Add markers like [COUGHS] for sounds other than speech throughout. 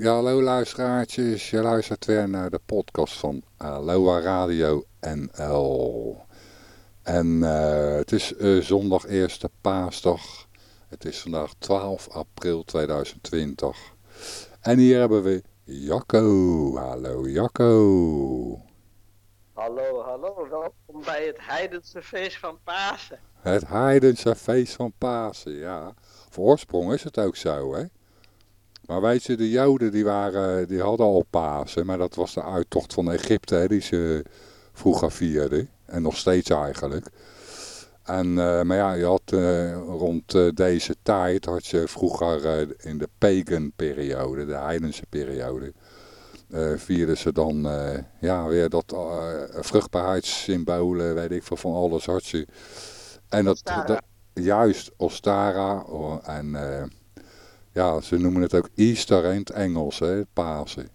Ja, hallo luisteraartjes. Je luistert weer naar de podcast van Aloha Radio NL. En uh, het is uh, zondag eerste paasdag. Het is vandaag 12 april 2020. En hier hebben we Jacco. Hallo Jacco. Hallo, hallo. Welkom bij het heidense feest van Pasen. Het heidense feest van Pasen, ja. Voor oorsprong is het ook zo, hè. Maar weet je, de Joden die, waren, die hadden al Pasen, maar dat was de uittocht van Egypte hè, die ze vroeger vierden. En nog steeds eigenlijk. En, uh, maar ja, je had uh, rond uh, deze tijd, had je vroeger in de pagan periode, de heidense periode, vierden ze dan ja, weer dat vruchtbaarheidssymbolen, weet ik veel, van alles had je. En dat, dat juist Ostara en ja, ze noemen het ook Easter in het Engels, hè, Pasen.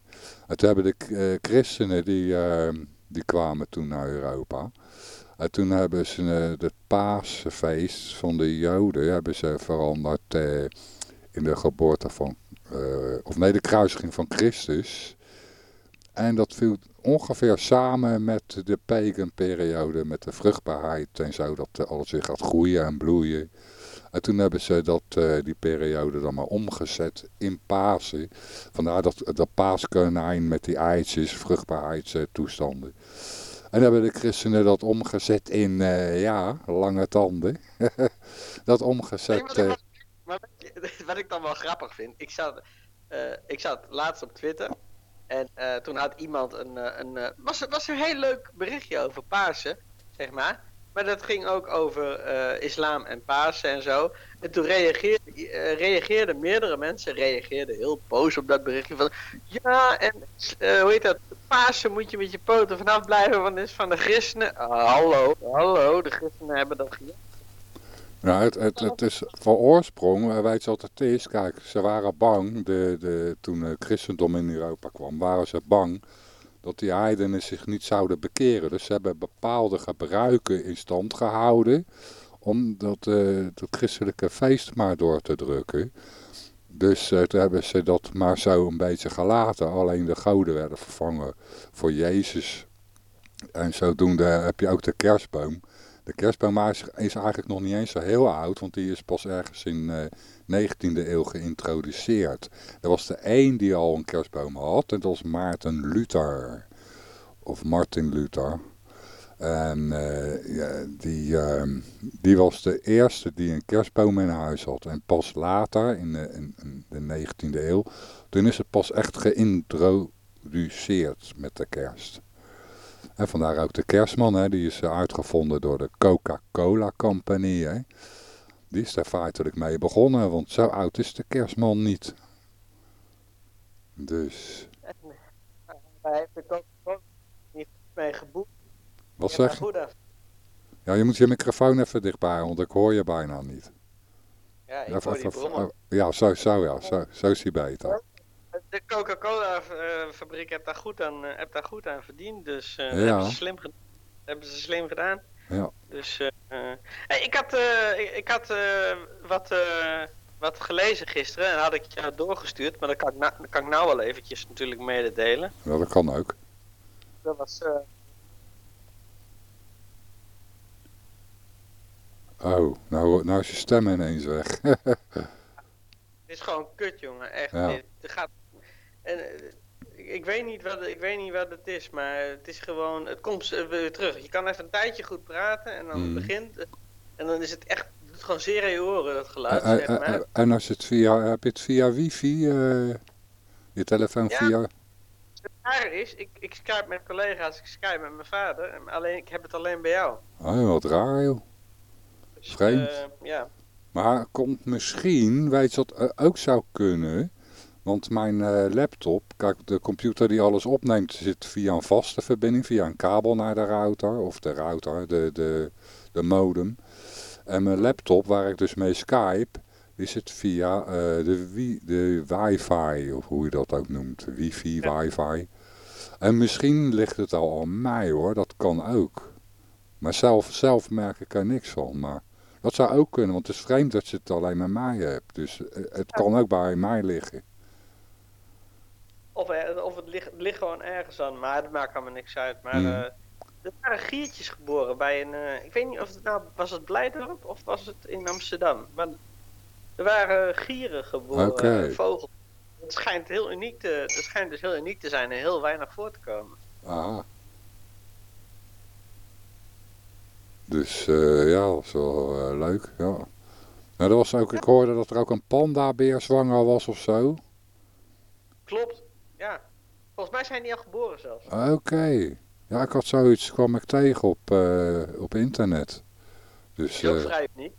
En toen hebben de uh, christenen, die, uh, die kwamen toen naar Europa. En toen hebben ze het paasfeest van de joden, hebben ze veranderd in de geboorte van, of nee, de kruisiging van Christus. En dat viel ongeveer samen met de pagan periode, met de vruchtbaarheid en zo, dat alles weer gaat groeien en bloeien. En toen hebben ze dat, uh, die periode dan maar omgezet in Pasen. Vandaar dat, dat paaskonijn met die eitjes, vruchtbaarheidstoestanden. En hebben de christenen dat omgezet in, uh, ja, lange tanden. [LAUGHS] dat omgezet... Nee, maar, [LAUGHS] wat ik dan wel grappig vind, ik zat, uh, ik zat laatst op Twitter en toen had iemand een, een was, was een heel leuk berichtje over Pasen, zeg maar. Maar dat ging ook over uh, islam en Pasen en zo. En toen uh, reageerden meerdere mensen, reageerden heel boos op dat berichtje van... Ja, en uh, hoe heet dat? Pasen moet je met je poten vanaf blijven, want het is van de christenen. hallo, hallo, de christenen hebben dat gedaan. Nou, het, het, het is van oorsprong, wat het is? Kijk, ze waren bang, de, de, toen het christendom in Europa kwam, waren ze bang dat die heidenen zich niet zouden bekeren. Dus ze hebben bepaalde gebruiken in stand gehouden om dat, uh, christelijke feest maar door te drukken. Dus uh, toen hebben ze dat maar zo een beetje gelaten. Alleen de goden werden vervangen voor Jezus. En zodoende heb je ook de kerstboom. De kerstboom is, eigenlijk nog niet eens zo heel oud, want die is pas ergens in uh, 19e eeuw geïntroduceerd. Er was de één die al een kerstboom had en dat was Maarten Luther. Of Martin Luther. En ja, die, uh, die was de eerste die een kerstboom in huis had. En pas later, in de, in de 19e eeuw, toen is het pas echt geïntroduceerd met de kerst. En vandaar ook de kerstman, hè, die is uitgevonden door de Coca-Cola Company. Hè. Die is daar feitelijk mee begonnen, want zo oud is de kerstman niet. Dus... Hij heeft er ook niet mee geboekt. Wat zeg je? Ja, je moet je microfoon even dichtbij, want ik hoor je bijna niet. Ja, ik hoor die Ja, zo, zo, ja, zo, zo is hij beter. De Coca-Cola fabriek heeft daar, goed aan, heeft daar goed aan verdiend, dus uh, ja. hebben, ze slim hebben ze slim gedaan. Ja. Dus hey, ik had, ik, had wat, wat gelezen gisteren en had ik jou doorgestuurd, maar dat kan ik, dat kan ik nou wel eventjes natuurlijk mededelen. Ja, dat kan ook. Dat was... Oh, nou, nou is je stem ineens weg. [LAUGHS] Het is gewoon kut, jongen. Echt. Ja. Gaat... En, ik weet, niet wat, ik weet niet wat het is, maar het is gewoon, het komt weer terug. Je kan even een tijdje goed praten en dan mm. begint, en dan is het echt, het doet gewoon zeer aan je oren, dat geluid. Zeg maar. en als het via, heb je het via wifi, uh, je telefoon ja, via... Het rare is, ik, ik skype met collega's, ik skype met mijn vader, alleen, ik heb het alleen bij jou. Oh, wat raar joh. Dus, Vreemd. Uh, ja. Maar komt misschien, weet je wat ook zou kunnen... Want mijn uh, laptop, kijk de computer die alles opneemt zit via een vaste verbinding, via een kabel naar de router, of de router, de, de, de modem. En mijn laptop, waar ik dus mee Skype, die zit via uh, de, wi de wifi, of hoe je dat ook noemt, wifi, ja. wifi. En misschien ligt het al aan mij hoor, dat kan ook. Maar zelf, zelf merk ik er niks van, maar dat zou ook kunnen, want het is vreemd dat je het alleen met mij hebt. Dus uh, het kan ook bij mij liggen. Of, er- of het, ligt, het ligt gewoon ergens aan, maar dat maakt allemaal niks uit. Maar Hmm. eh, er waren giertjes geboren bij een. eh, ik weet niet of het nou. Was het Blijdorp of was het in Amsterdam? Maar er waren gieren geboren, eh, vogels. Het schijnt, heel uniek te, het schijnt dus heel uniek te zijn en heel weinig voor te komen. Ah. Dus eh, ja, dat is wel eh, leuk, ja. Nou, er was ook, ik hoorde dat er ook een pandabeer zwanger was of zo. Klopt. Volgens mij zijn die al geboren zelfs. Oké. Ja, ik had zoiets, kwam ik tegen op, eh, op internet. Dus Heel eh, vrij niet.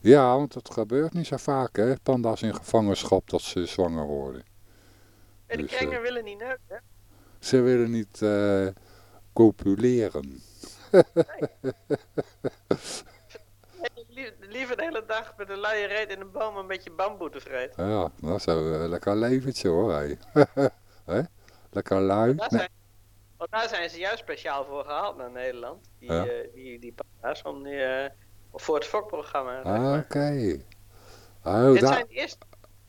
ja, want dat gebeurt niet zo vaak, hè. Panda's in gevangenschap dat ze zwanger worden. En die dus, kringen willen niet neuken. hè? Ze willen niet eh, copuleren. [LAUGHS] Lie- Liever de hele dag met een luie reet in een boom een beetje bamboe te vreten. Ja, dat is een eh, lekker leventje hoor, hé. [LAUGHS] Hè? Lekker lui. Daar Nee. zijn, want daar zijn ze juist speciaal voor gehaald naar Nederland. Die, Ja. eh, die, die panda's om die, eh, voor het fokprogramma. Ah. Oké. Oh, dit, zijn de eerste,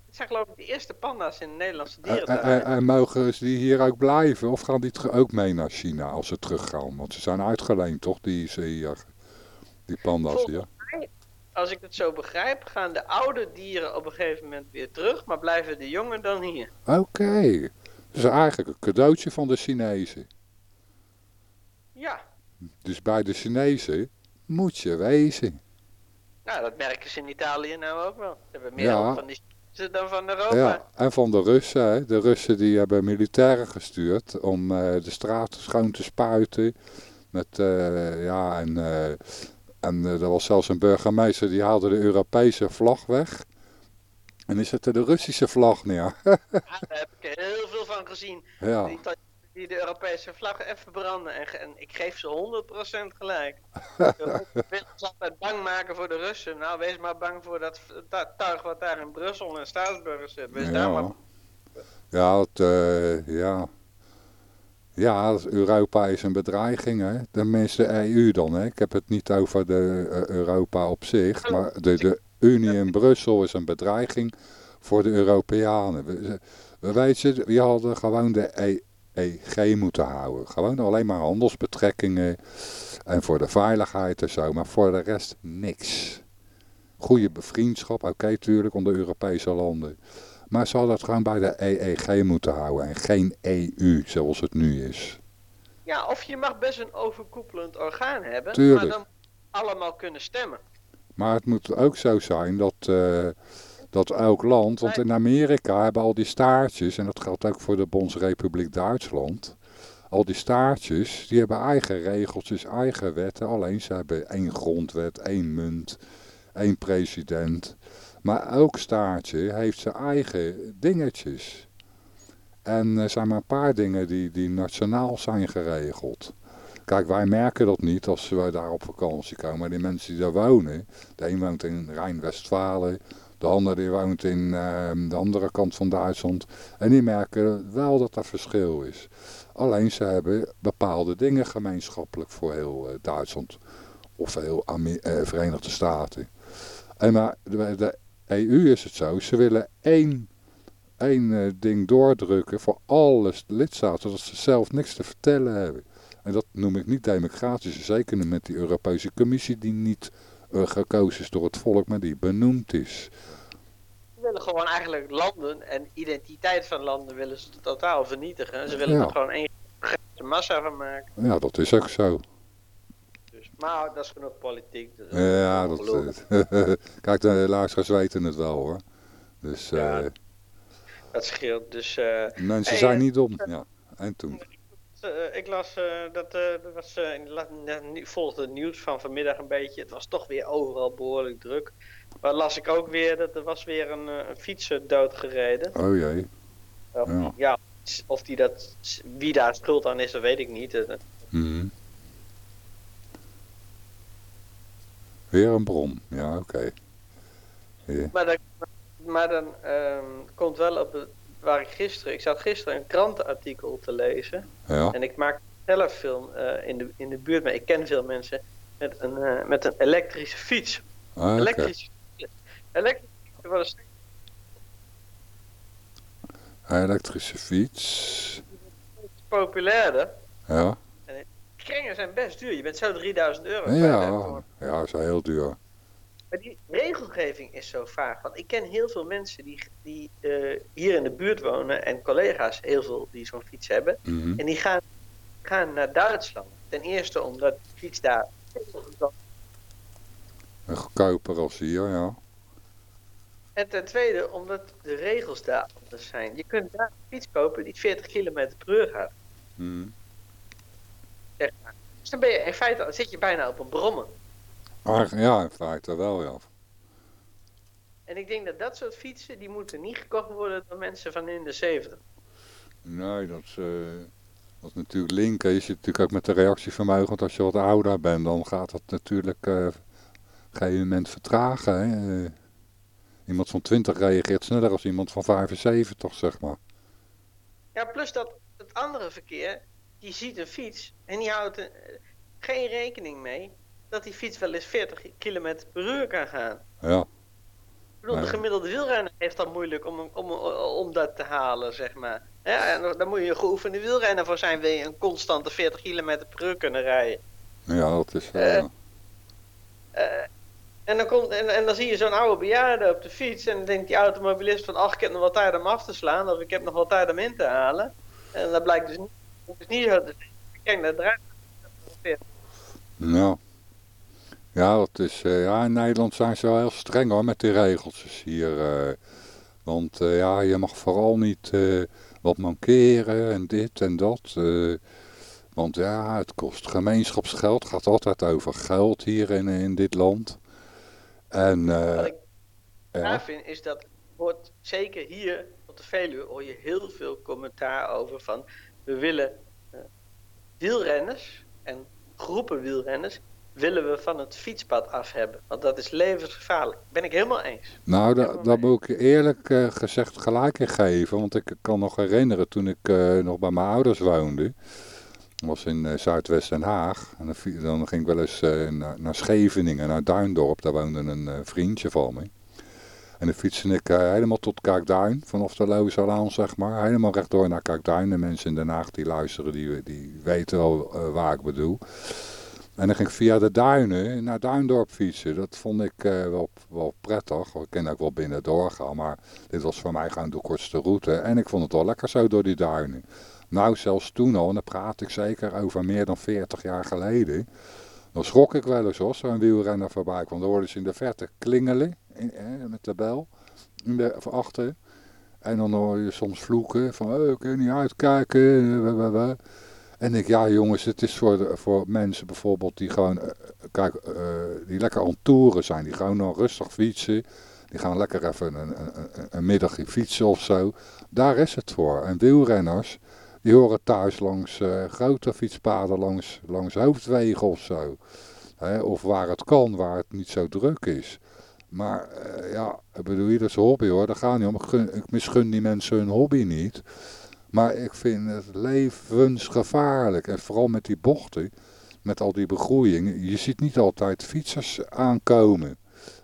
dit zijn geloof ik de eerste panda's in de Nederlandse En, en, dierentuin. en mogen ze die hier ook blijven? Of gaan die ook mee naar China als ze teruggaan? Want ze zijn uitgeleend, toch? Die, hier, die panda's Volgens hier. Als ik het zo begrijp, gaan de oude dieren op een gegeven moment weer terug, maar blijven de jongen dan hier. Oké. Is eigenlijk een cadeautje van de Chinezen. Ja, Dus bij de Chinezen moet je wezen. nou dat merken ze in Italië nou ook wel. Ze hebben meer Ja. van die Chinezen dan van Europa. Ja, en van de Russen. Hè. De Russen die hebben militairen gestuurd om eh, de straten schoon te spuiten. Met, eh, ja, en, eh, en er was zelfs een burgemeester die haalde de Europese vlag weg. En die zette de Russische vlag neer. [LAUGHS] Ja, daar heb ik heel veel van gezien. ja, Die, de Europese vlag even branden. En, en ik geef ze 100% gelijk. [LAUGHS] Willen ons altijd bang maken voor de Russen. Nou, wees maar bang voor dat tuig wat daar in Brussel en Straatsburg zit. Wees daar maar ja. Het, eh, ja. Ja, het- Europa is een bedreiging, hè. Tenminste, de EU dan, hè. Ik heb het niet over de eh, Europa op zich, maar de, de Unie in Brussel is een bedreiging voor de Europeanen. We, we we hadden gewoon de EEG moeten houden. Gewoon alleen maar handelsbetrekkingen en voor de veiligheid en zo, maar voor de rest niks. Goede bevriendschap, oké, tuurlijk, onder Europese landen. Maar ze hadden het gewoon bij de EEG moeten houden en geen EU zoals het nu is. Ja, of je mag best een overkoepelend orgaan hebben. Tuurlijk. Maar dan allemaal kunnen stemmen. Maar het moet ook zo zijn dat, eh, dat elk land, want in Amerika hebben al die staartjes, en dat geldt ook voor de Bondsrepubliek Duitsland, al die staartjes, die hebben eigen regeltjes, eigen wetten, alleen ze hebben één grondwet, één munt, één president. Maar elk staartje heeft zijn eigen dingetjes. En er zijn maar een paar dingen die, die nationaal zijn geregeld. Kijk, wij merken dat niet als wij daar op vakantie komen. Maar die mensen die daar wonen, de een woont in Rijn-Westfalen, de ander die woont in eh, de andere kant van Duitsland. En die merken wel dat er verschil is. Alleen ze hebben bepaalde dingen gemeenschappelijk voor heel eh, Duitsland of heel eh, Verenigde Staten. En maar bij de EU is het zo, ze willen één, één eh, ding doordrukken voor alle lidstaten, dat ze zelf niks te vertellen hebben. En dat noem ik niet democratisch, zeker met die Europese Commissie die niet eh, gekozen is door het volk, maar die benoemd is. Ze willen gewoon eigenlijk landen en identiteit van landen willen ze totaal vernietigen. Ze willen Ja. er gewoon één grote massa van maken. Ja, dat is ook zo. Dus, maar dat is genoeg politiek. dus Ja, dat, ongelooflijk. eh, [LAUGHS] kijk, de luisteraars weten het wel hoor. Dus eh, Ja. dat scheelt. Dus eh, mensen Hey, zijn eh, niet dom. Ja, en toen. Eh, ik las eh, dat, dat was, volgde het nieuws van vanmiddag een beetje. Het was toch weer overal behoorlijk druk. Maar las ik ook weer dat er was weer een, een fietser doodgereden. Oh jee. Of, Ja. ja, of die dat, wie daar schuld aan is, dat weet ik niet. Mhm. Weer een bron. Ja, oké. Maar dan, maar dan ehm, komt wel op de, waar ik gisteren, ik zat gisteren een krantenartikel te lezen. Ja. En ik maak zelf film eh, in, de, in de buurt, maar ik ken veel mensen met een, eh, met een elektrische fiets. Ah. Elektrische fiets. Elektrische fietsen worden steeds- Elektrische fiets. Populairder. Ja. Kringen zijn best duur. Je bent zo 3000 euro. Ja, ja, is heel duur. Maar die regelgeving is zo vaag. Want ik ken heel veel mensen die, die eh, hier in de buurt wonen en collega's heel veel die zo'n fiets hebben. Mhm. En die gaan, gaan naar Duitsland. Ten eerste omdat de fiets daar En goedkoper als hier, ja. En ten tweede omdat de regels daar anders zijn. Je kunt daar een fiets kopen die 40 km per uur gaat. Mhm. Zeg maar. Dus dan ben je in feite zit je bijna op een brommen. Ja, in feite wel, ja. En ik denk dat dat soort fietsen, die moeten niet gekocht worden door mensen van in de 70. Nee, dat is, eh, dat is natuurlijk linken. Je zit natuurlijk ook met de reactievermogen. Want als je wat ouder bent, dan gaat dat natuurlijk eh, op een gegeven moment vertragen. Hè? Eh, iemand van 20 reageert sneller als iemand van 75, zeg maar. Ja, plus dat het andere verkeer, die ziet een fiets en die houdt geen rekening mee dat die fiets wel eens 40 km per uur kan gaan. Ja, Ik bedoel, de gemiddelde wielrenner heeft dan moeilijk om, om, om dat te halen, zeg maar. Ja, en dan moet je een geoefende wielrenner voor zijn, wil je een constante 40 km per uur kunnen rijden. ja dat is wel... Eh. Eh, en, dan komt, en, en dan zie je zo'n oude bejaarde op de fiets en dan denkt die automobilist van, ach, ik heb nog wel tijd om af te slaan, of ik heb nog wel tijd om in te halen. En dat blijkt dus niet, dat is niet zo te zijn. Kijk naar het rijden. Ja. Ja, dat is, eh, ja, in Nederland zijn ze wel heel streng hoor met die regeltjes hier. eh. want eh, ja, je mag vooral niet wat mankeren en dit en dat. want ja, het kost gemeenschapsgeld. Het gaat altijd over geld hier in, in dit land. En Wat ik ja, raar vind is dat wordt zeker hier op de Veluwe hoor je heel veel commentaar over van we willen wielrenners en groepen wielrenners willen we van het fietspad af hebben. Want dat is levensgevaarlijk. Ben ik helemaal eens. Nou, da- maar daar moet ik eerlijk eh, gezegd gelijk in geven. Want ik kan nog herinneren toen ik eh, nog bij mijn ouders woonde. Dat was in eh, Zuidwest Den Haag. En dan, ging ik wel eens eh, naar, naar Scheveningen, naar Duindorp. Daar woonde een vriendje van me. En dan fietste ik helemaal tot Kijkduin, vanaf de Lozelaan zeg maar. Helemaal rechtdoor naar Kijkduin. De mensen in Den Haag die luisteren, die, die weten wel waar ik bedoel. En dan ging ik via de duinen naar Duindorp fietsen. Dat vond ik eh, wel, wel prettig. Ik kan ook wel binnen doorgaan, maar dit was voor mij gewoon de kortste route. En ik vond het wel lekker zo door die duinen. Nou, zelfs toen al, en dan praat ik zeker over meer dan 40 jaar geleden. Dan schrok ik wel eens hoor, zo'n wielrenner voorbij kwam. Dan hoorde ze in de verte klingelen in, eh, met de bel in achter. En dan hoor je soms vloeken van, oh, ik kan niet uitkijken. En ik, ja jongens, het is voor, voor mensen bijvoorbeeld die gewoon, eh, kijk, eh, die lekker aan toeren zijn. Die gewoon nog rustig fietsen. Die gaan lekker even een, een, een, middagje fietsen of zo. Daar is het voor. En wielrenners, die horen thuis langs eh, grote fietspaden, langs, langs hoofdwegen of zo. Hè, of waar het kan, waar het niet zo druk is. Maar ja, ik bedoel, zijn hobby hoor, daar gaat niet om. Ik, ik misgun die mensen hun hobby niet. Maar ik vind het levensgevaarlijk. En vooral met die bochten, met al die begroeiing. Je ziet niet altijd fietsers aankomen.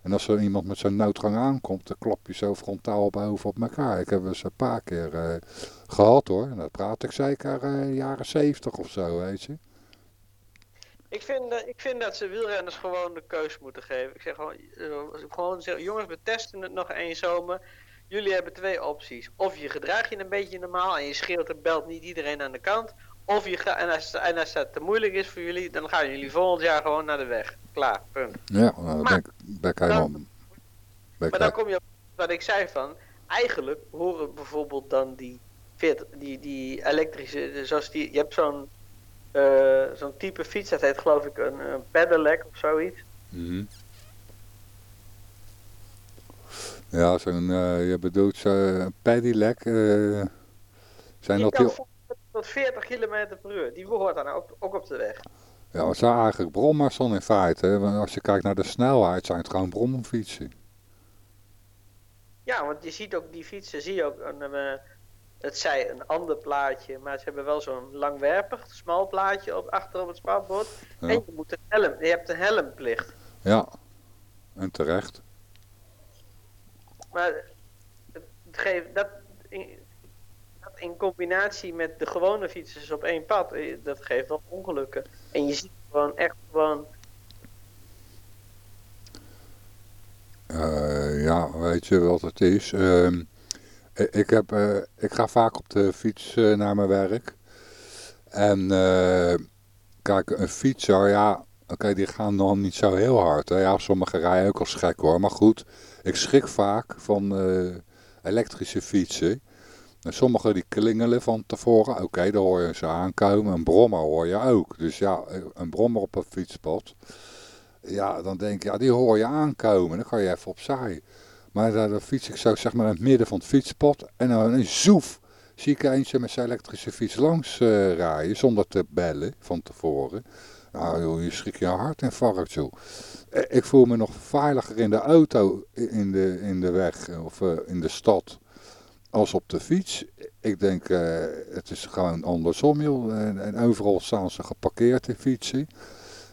En als er iemand met zo'n noodgang aankomt, dan klap je zo frontaal boven op elkaar. Ik heb eens een paar keer eh, gehad hoor. Dat praat ik zeker eh, jaren zeventig of zo, weet je. Ik vind, eh, ik vind dat ze wielrenners gewoon de keus moeten geven. Ik zeg gewoon, gewoon zeggen, jongens, we testen het nog één zomer. Jullie hebben twee opties. Of je gedraagt je een beetje normaal en je schreeuwt en belt niet iedereen aan de kant. Of je gaat, en als, en als dat te moeilijk is voor jullie, dan gaan jullie volgend jaar gewoon naar de weg. Klaar, punt. Ja, nou, ben ben helemaal... Ik Maar dan kom je op wat ik zei van, eigenlijk horen bijvoorbeeld dan die, 40, die, die elektrische, zoals die, je hebt zo'n eh, zo'n type fiets, dat heet geloof ik een, een pedelec of zoiets. Mhm. Ja, zo'n, eh, je bedoelt zo'n pedelec. eh zijn Die dat kan die, tot 40 km per uur, die behoort dan ook, ook op de weg. ja, het zijn eigenlijk brommers dan in feite. hè, Want als je kijkt naar de snelheid, zijn het gewoon brommenfietsen. Ja, want je ziet ook die fietsen, zie je ook, een, eh, het zij een ander plaatje, maar ze hebben wel zo'n langwerpig, smal plaatje op, achter op het spatbord. Ja. En je, moet een helm, je hebt een helmplicht. Ja, en terecht. Maar het geeft, dat, in combinatie met de gewone fietsers op één pad, eh, dat geeft wel ongelukken. En je ziet gewoon echt gewoon Uh, ja, weet je wat het is? Uh, ik, heb, uh, ik ga vaak op de fiets naar mijn werk. En kijk, een fietser, ja, oké, die gaan dan niet zo heel hard. Hè? Ja, sommige rijden ook als gek hoor. Maar goed, ik schrik vaak van elektrische fietsen. En sommige die klingelen van tevoren. Oké, okay, daar hoor je ze aankomen. Een brommer hoor je ook. Dus ja, een brommer op een fietspad. Ja, dan denk je, ja, die hoor je aankomen. Dan ga je even opzij. Maar dan fiets ik zo zeg maar in het midden van het fietspad. En dan een zoef zie ik eentje met zijn elektrische fiets langs uh, rijden. Zonder te bellen van tevoren. Nou joh, je schrik je hart en varkt joh. Ik voel me nog veiliger in de auto in de, in de weg of uh, in de stad als op de fiets. Ik denk, uh, het is gewoon andersom joh. En, en overal staan ze geparkeerd in fietsen.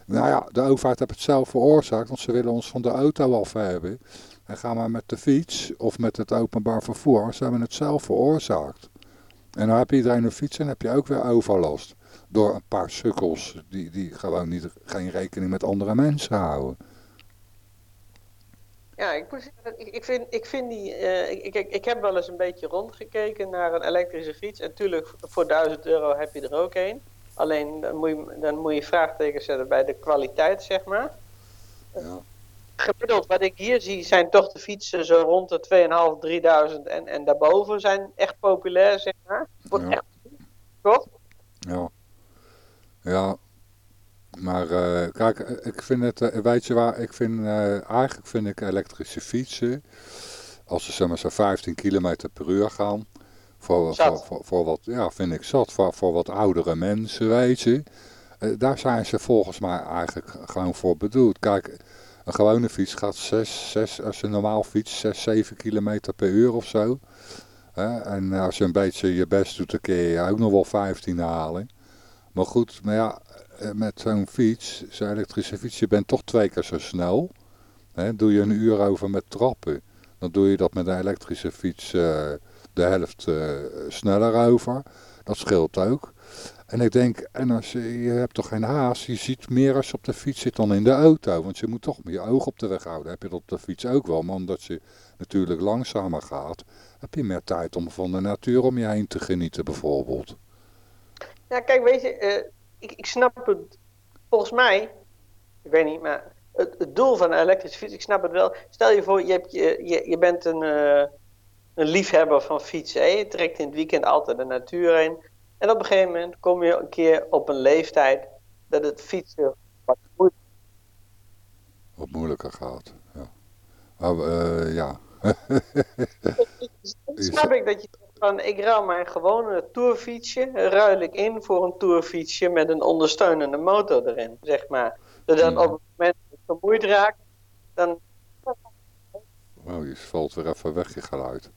Nou ja, de overheid heeft het zelf veroorzaakt, want ze willen ons van de auto af hebben. En gaan maar met de fiets of met het openbaar vervoer, ze hebben het zelf veroorzaakt. En dan heb iedereen een fiets en heb je ook weer overlast. Door een paar sukkels die, die gewoon niet, geen rekening met andere mensen houden. Ja, ik, ik, vind, ik vind die. Uh, ik, ik, ik heb wel eens een beetje rondgekeken naar een elektrische fiets. En natuurlijk, voor 1000 euro heb je er ook een. Alleen dan moet, je, dan moet je vraagtekens zetten bij de kwaliteit, zeg maar. Ja. Gemiddeld wat ik hier zie zijn toch de fietsen zo rond de 2.500, 3000 en, en daarboven zijn echt populair, zeg maar. Wordt ja. echt toch? Ja. Ja. Maar uh, kijk, ik vind het, uh, weet je waar, ik vind, uh, eigenlijk vind ik elektrische fietsen, als ze zeg maar zo 15 km per uur gaan, voor, voor, voor, voor, wat, ja, vind ik zat. Voor, voor wat oudere mensen, weet je. Uh, daar zijn ze volgens mij eigenlijk gewoon voor bedoeld. Kijk, een gewone fiets gaat 6, 6 als je normaal fiets, 6, 7 kilometer per uur of zo. En als je een beetje je best doet, dan kun je ook nog wel 15 halen. Maar goed, maar ja, eh, met zo'n fiets, zo'n elektrische fiets, je bent toch twee keer zo snel. Doe je een uur over met trappen, dan doe je dat met een elektrische fiets... Uh, de helft uh, sneller over. Dat scheelt ook. En ik denk, en als je, je hebt toch geen haast, je ziet meer als je op de fiets zit dan in de auto. Want je moet toch je oog op de weg houden. Heb je dat op de fiets ook wel, maar omdat je natuurlijk langzamer gaat, heb je meer tijd om van de natuur om je heen te genieten bijvoorbeeld. Ja, kijk, weet je, uh, ik, ik snap het volgens mij, ik weet niet, maar het, het, doel van een elektrische fiets, ik snap het wel. Stel je voor, je, hebt, je, je, je bent een... Uh, een liefhebber van fietsen. Hè? Je trekt in het weekend altijd de natuur heen. En op een gegeven moment kom je een keer op een leeftijd dat het fietsen wat moeilijker, wat moeilijker gaat. Ja. Maar, uh, ja. [LAUGHS] snap ik dat je van ik ruil mijn gewone tourfietsje, ruil ik in voor een tourfietsje met een ondersteunende motor erin, zeg maar. Zodat hmm. op het moment dat je vermoeid raakt, dan... Wow, je valt weer even weg, je geluid.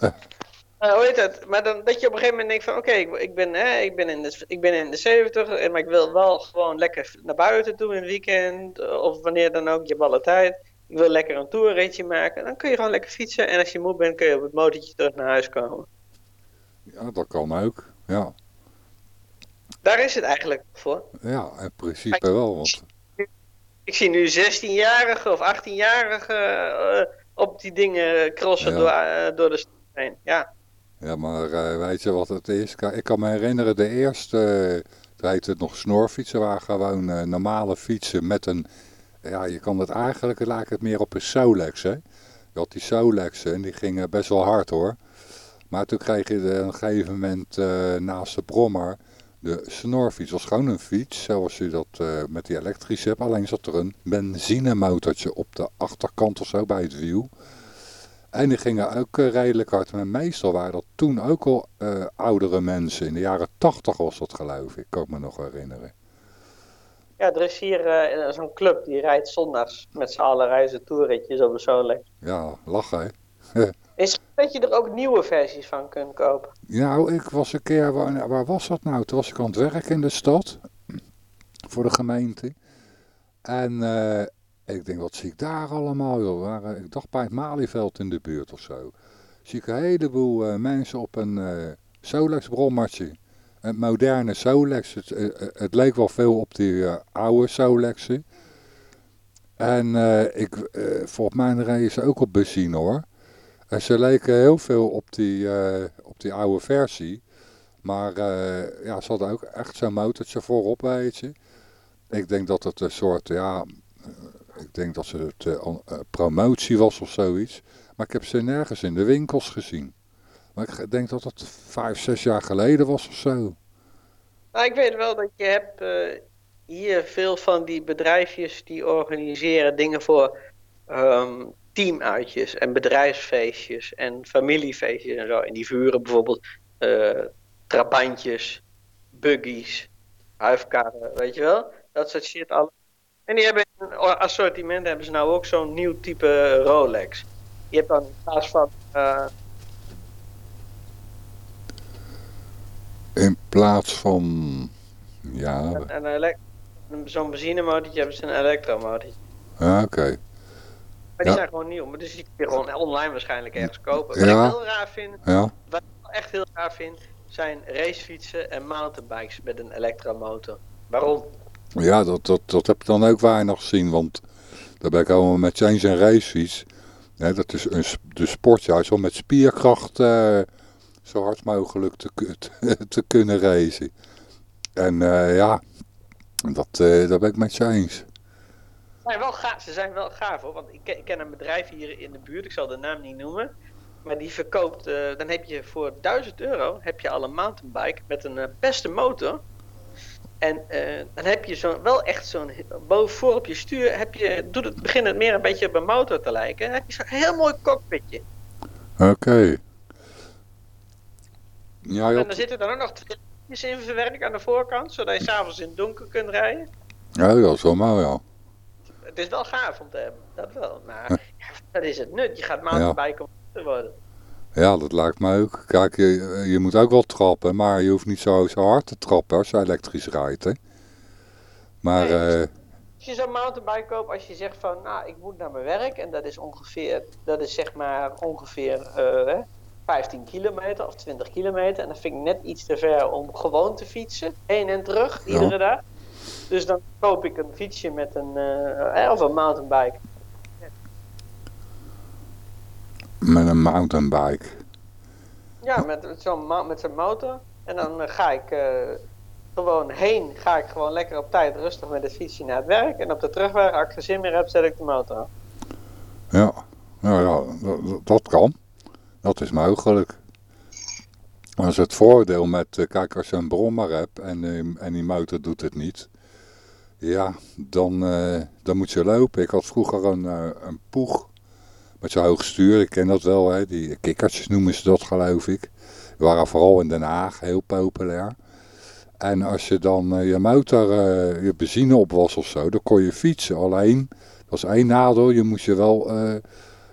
Uh, hoe heet het? Maar dan, dat je op een gegeven moment denkt van oké, ik, ik, ben, hè, ik, ben in de, ik ben in de 70, maar ik wil wel gewoon lekker naar buiten toe in het weekend. Of wanneer dan ook, je hebt alle tijd. Wil lekker een tourritje maken. Dan kun je gewoon lekker fietsen. En als je moe bent, kun je op het motortje terug naar huis komen. Ja, dat kan ook. Ja. Daar is het eigenlijk voor. Ja, in principe wel. Want... Ik zie nu 16-jarigen of 18-jarigen uh, op die dingen crossen door, uh, door de stad heen. Ja. Ja, maar uh, weet je wat het is? Ik kan me herinneren, de eerste, uh, heette het nog snorfietsen, waren gewoon normale fietsen met een, ja, je kan het eigenlijk, lijkt het meer op een Solex, hè. Je had die Solex en die gingen best wel hard, hoor. Maar toen kreeg je op een gegeven moment naast de brommer de snorfiets. was gewoon een fiets, zoals je dat met die elektrische hebt. Alleen zat er een benzinemotortje op de achterkant of zo bij het wiel. En die gingen ook uh, redelijk hard. Maar meestal waren dat toen ook al oudere mensen. In de jaren tachtig was dat geloof ik, kan ik me nog herinneren. Ja, er is hier uh, zo'n club die rijdt zondags met z'n allen reizen toerritjes op de Solex. Ja, lachen hè. [LAUGHS] is dat je er ook nieuwe versies van kunt kopen? Nou, ik was een keer, waar, waar was dat nou? Toen was ik aan het werk in de stad, voor de gemeente. En ik denk, wat zie ik daar allemaal, joh. Ik dacht bij het Malieveld in de buurt of zo. zie ik een heleboel eh, mensen op een uh, Solex brommertje. Een moderne Solex. Het, het leek wel veel op die oude Solexen. En ik, volgens mij rijden ze ook op benzine hoor. En ze leken heel veel op die, op die oude versie. Maar ja, ze hadden ook echt zo'n motortje voorop, weet. Ik denk dat het een soort, ja, ik denk dat het promotie was of zoiets. Maar ik heb ze nergens in de winkels gezien. Maar ik denk dat dat vijf, zes jaar geleden was of zo. Nou, ik weet wel dat je hebt uh, hier veel van die bedrijfjes die organiseren dingen voor um, teamuitjes en bedrijfsfeestjes en familiefeestjes en zo. En die vuren bijvoorbeeld uh, trabantjes, buggies, huifkarren, weet je wel? Dat soort shit allemaal. En die hebben in assortiment hebben ze nou ook zo'n nieuw type Rolex. Je hebt dan in plaats van... Uh... In plaats van... Ja... Een, een Zo'n benzinemotortje hebben ze een elektromotortje. Ja, oké. Maar die zijn gewoon nieuw. Maar dus die kun je gewoon online waarschijnlijk ergens kopen. Wat ja. ik heel raar vind... Ja. Wat ik echt heel raar vind... Zijn racefietsen en mountainbikes met een elektromotor. Waarom? Ja, dat, dat, dat heb ik dan ook weinig gezien, want daar ben ik allemaal met een racefiets. dat is een, de sport juist om met spierkracht uh, zo hard mogelijk te, te, [LAUGHS] te kunnen racen. En uh, ja, dat, uh, daar ben ik met je eens. Ze zijn wel gaaf, ze zijn wel gaaf hoor, want ik, ik ken een bedrijf hier in de buurt, ik zal de naam niet noemen. Maar die verkoopt, dan heb je voor 1000 euro heb je al een mountainbike met een beste motor. En dan heb je zo, wel echt zo'n, boven voor op je stuur, heb je, doet het, begint het meer een beetje op een motor te lijken. Dan heb je zo'n heel mooi cockpitje. Oké. Ja, en dan zitten er ook nog twee in verwerkt aan de voorkant, zodat je s'avonds in het donker kunt rijden. Ja, is wel mooi, ja. Het is wel gaaf om te hebben, dat wel. Maar ja, dat is het nut. Je gaat mountainbiken om te worden. Ja, dat lijkt me ook. Kijk, je, je moet ook wel trappen, maar je hoeft niet zo, zo hard te trappen als je elektrisch rijdt. Hè? Maar... Nee, uh, als je zo'n mountainbike koopt, als je zegt van, nou, ik moet naar mijn werk en dat is ongeveer, dat is zeg maar ongeveer uh, 15 kilometer of 20 kilometer. En dat vind ik net iets te ver om gewoon te fietsen, heen en terug, iedere dag. Dus dan koop ik een fietsje met een, uh, of een mountainbike Met een mountainbike. Ja, met, zo'n met zo'n motor. En dan uh, ga ik uh, gewoon heen, ga ik gewoon lekker op tijd rustig met het fietsje naar het werk. En op de terugweg, als ik geen zin meer heb, zet ik de motor. Ja, nou ja, dat, dat kan. Dat is mogelijk. Dat is het voordeel met, uh, kijk als je een brommer hebt en, en die motor doet het niet. Ja, dan, dan moet je lopen. Ik had vroeger een, een poeg met zo'n hoog stuur. Ik ken dat wel, hè. die kikkertjes noemen ze dat geloof ik. Die waren vooral in Den Haag heel populair. En als je dan je motor, je benzine op was of zo, dan kon je fietsen. Alleen, dat was één nadeel, je moest je wel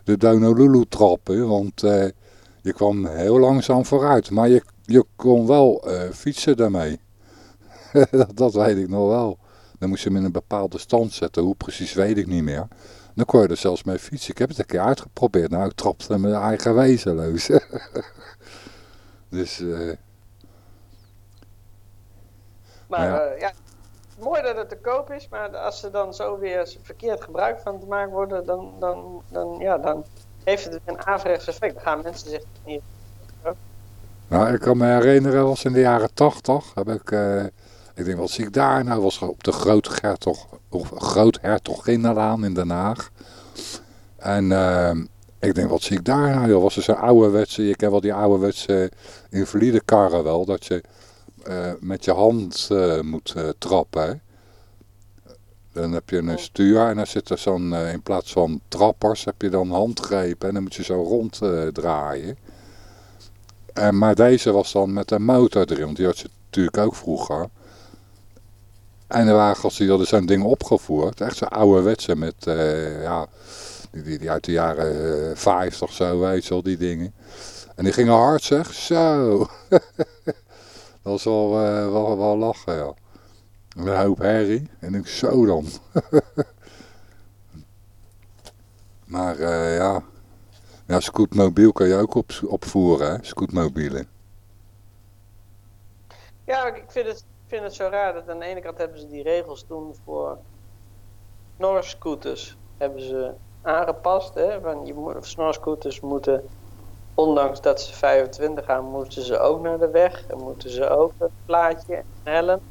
de Donolulu trappen, want je kwam heel langzaam vooruit. Maar je, je kon wel fietsen daarmee. [LAUGHS] dat, dat weet ik nog wel. Dan moest je hem in een bepaalde stand zetten, hoe precies weet ik niet meer. Dan kon je er zelfs mee fietsen. Ik heb het een keer uitgeprobeerd. Nou, ik trapte mijn eigen wezenloos. [LAUGHS] dus... Uh... Maar ja. Uh, ja. mooi dat het te koop is. Maar als er dan zo weer verkeerd gebruik van te maken worden... dan, dan, dan, ja, dan heeft het een averechts effect. Dan gaan mensen zich niet... Nou, ik kan me herinneren, was in de jaren tachtig, heb ik, uh, ik denk, wat zie ik daar nou, was op de grote Gertog groot hertoginnenlaan in Den Haag. En uh, ik denk, wat zie ik daar nou? Joh? Was er zo'n ouderwetse, je kent wel die ouderwetse invalide karren wel, dat je uh, met je hand moet trappen. Dan heb je een stuur en dan zit er zo'n, in plaats van trappers, heb je dan handgrepen en dan moet je zo ronddraaien. En maar deze was dan met een motor erin, want die had je natuurlijk ook vroeger. En de wagens die hadden zo'n ding opgevoerd. Echt zo'n ouderwetse met, uh, ja, die, die, uit de jaren uh, eh, 50 zo, weet je wel, die dingen. En die gingen hard zeg, zo. [LAUGHS] dat was wel, uh, wel, wel lachen, ja. Een hoop herrie. En ik zo dan. [LAUGHS] maar ja. Ja, scootmobiel kan je ook op, opvoeren, hè? Scootmobielen. Ja, ik vind het, vind het zo raar dat aan de ene kant hebben ze die regels toen voor snorscooters hebben ze aangepast. Hè? Van je snorscooters moeten, ondanks dat ze 25 gaan, moeten ze ook naar de weg. En moeten ze ook een plaatje en.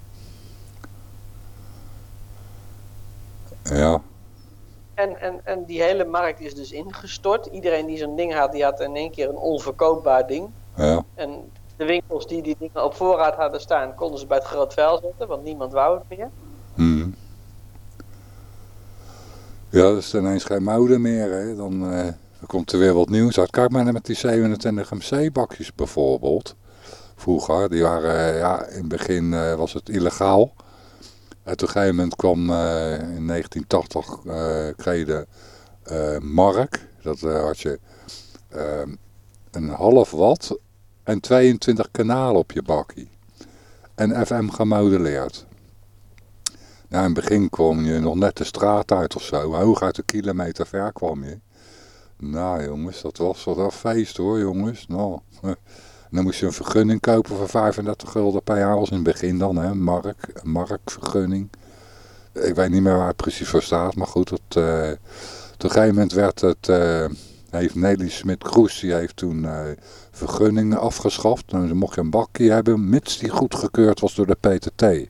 Ja, En, en, en die hele markt is dus ingestort. Iedereen die zo'n ding had, die had in één keer een onverkoopbaar ding. ja. En de winkels die die dingen op voorraad hadden staan, konden ze bij het groot vuil zetten, want niemand wou het meer. Hmm. Ja, dat is ineens geen mode meer, hè. Dan, eh, dan komt er weer wat nieuws uit. Kijk maar met die 27 MC bakjes bijvoorbeeld. Vroeger, die waren, eh, ja, in het begin eh, was het illegaal. Op een gegeven moment kwam eh, in 1980 eh kreeg je de eh, mark. Dat had je een half watt en 22 kanalen op je bakkie. En FM gemodelleerd. Nou, in het begin kwam je nog net de straat uit of zo. Hooguit een kilometer ver kwam je. Nou jongens, dat was wel een feest hoor jongens. Nou. [LAUGHS] Dan moest je een vergunning kopen voor 35 gulden per jaar. was in het begin dan, hè. Mark, een markvergunning. Ik weet niet meer waar het precies voor staat. Maar goed, het, eh, op een gegeven moment werd het... eh, heeft Nelly Smit-Kroes, heeft toen eh, vergunningen afgeschaft. Dan mocht je een bakje hebben, mits die goedgekeurd was door de PTT.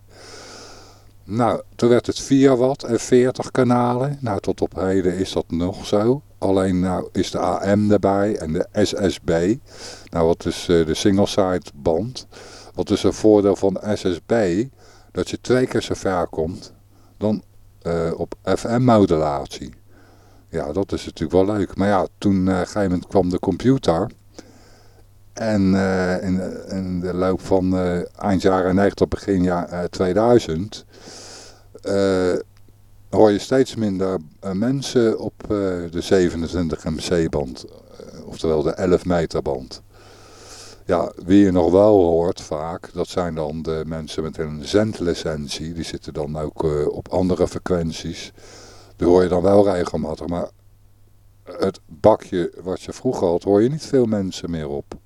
Nou, toen werd het 4 watt en 40 kanalen. Nou, tot op heden is dat nog zo. Alleen nou is de AM erbij en de SSB. Nou, wat is eh, de single-side band? Wat is een voordeel van SSB? Dat je twee keer zo ver komt dan eh, op FM-modulatie. Ja, dat is natuurlijk wel leuk. Maar ja, toen gegeven moment kwam de computer. En in, in de loop van eh, eind jaren 90, begin jaar eh, 2000... hoor je steeds minder eh, mensen op eh, de 27 MC-band. eh, oftewel de 11 meter band. Ja, wie je nog wel hoort vaak, dat zijn dan de mensen met een zendlicentie. Die zitten dan ook op andere frequenties. Die hoor je dan wel regelmatig. Maar het bakje wat je vroeger had, hoor je niet veel mensen meer op.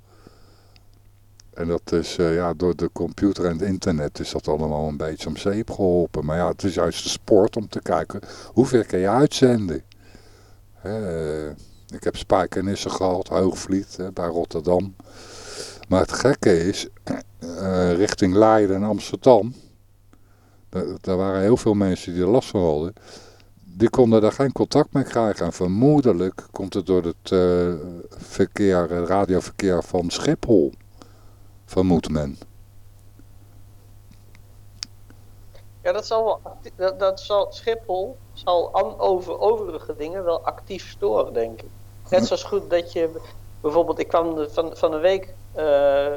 En dat is, eh, ja, door de computer en het internet is dat allemaal een beetje om zeep geholpen. Maar ja, het is juist de sport om te kijken, hoe ver kan je uitzenden? Eh, ik heb Spijkenissen gehad, Hoogvliet bij Rotterdam. Maar het gekke is, eh, richting Leiden en Amsterdam, daar, waren heel veel mensen die er last van hadden. Die konden daar geen contact mee krijgen. En vermoedelijk komt het door het verkeer, radioverkeer van Schiphol, vermoedt men. Ja, dat zal wel. Dat, dat zal Schiphol zal an, over overige dingen wel actief storen, denk ik. Net zoals goed dat je bijvoorbeeld, ik kwam de- van, van de week, eh,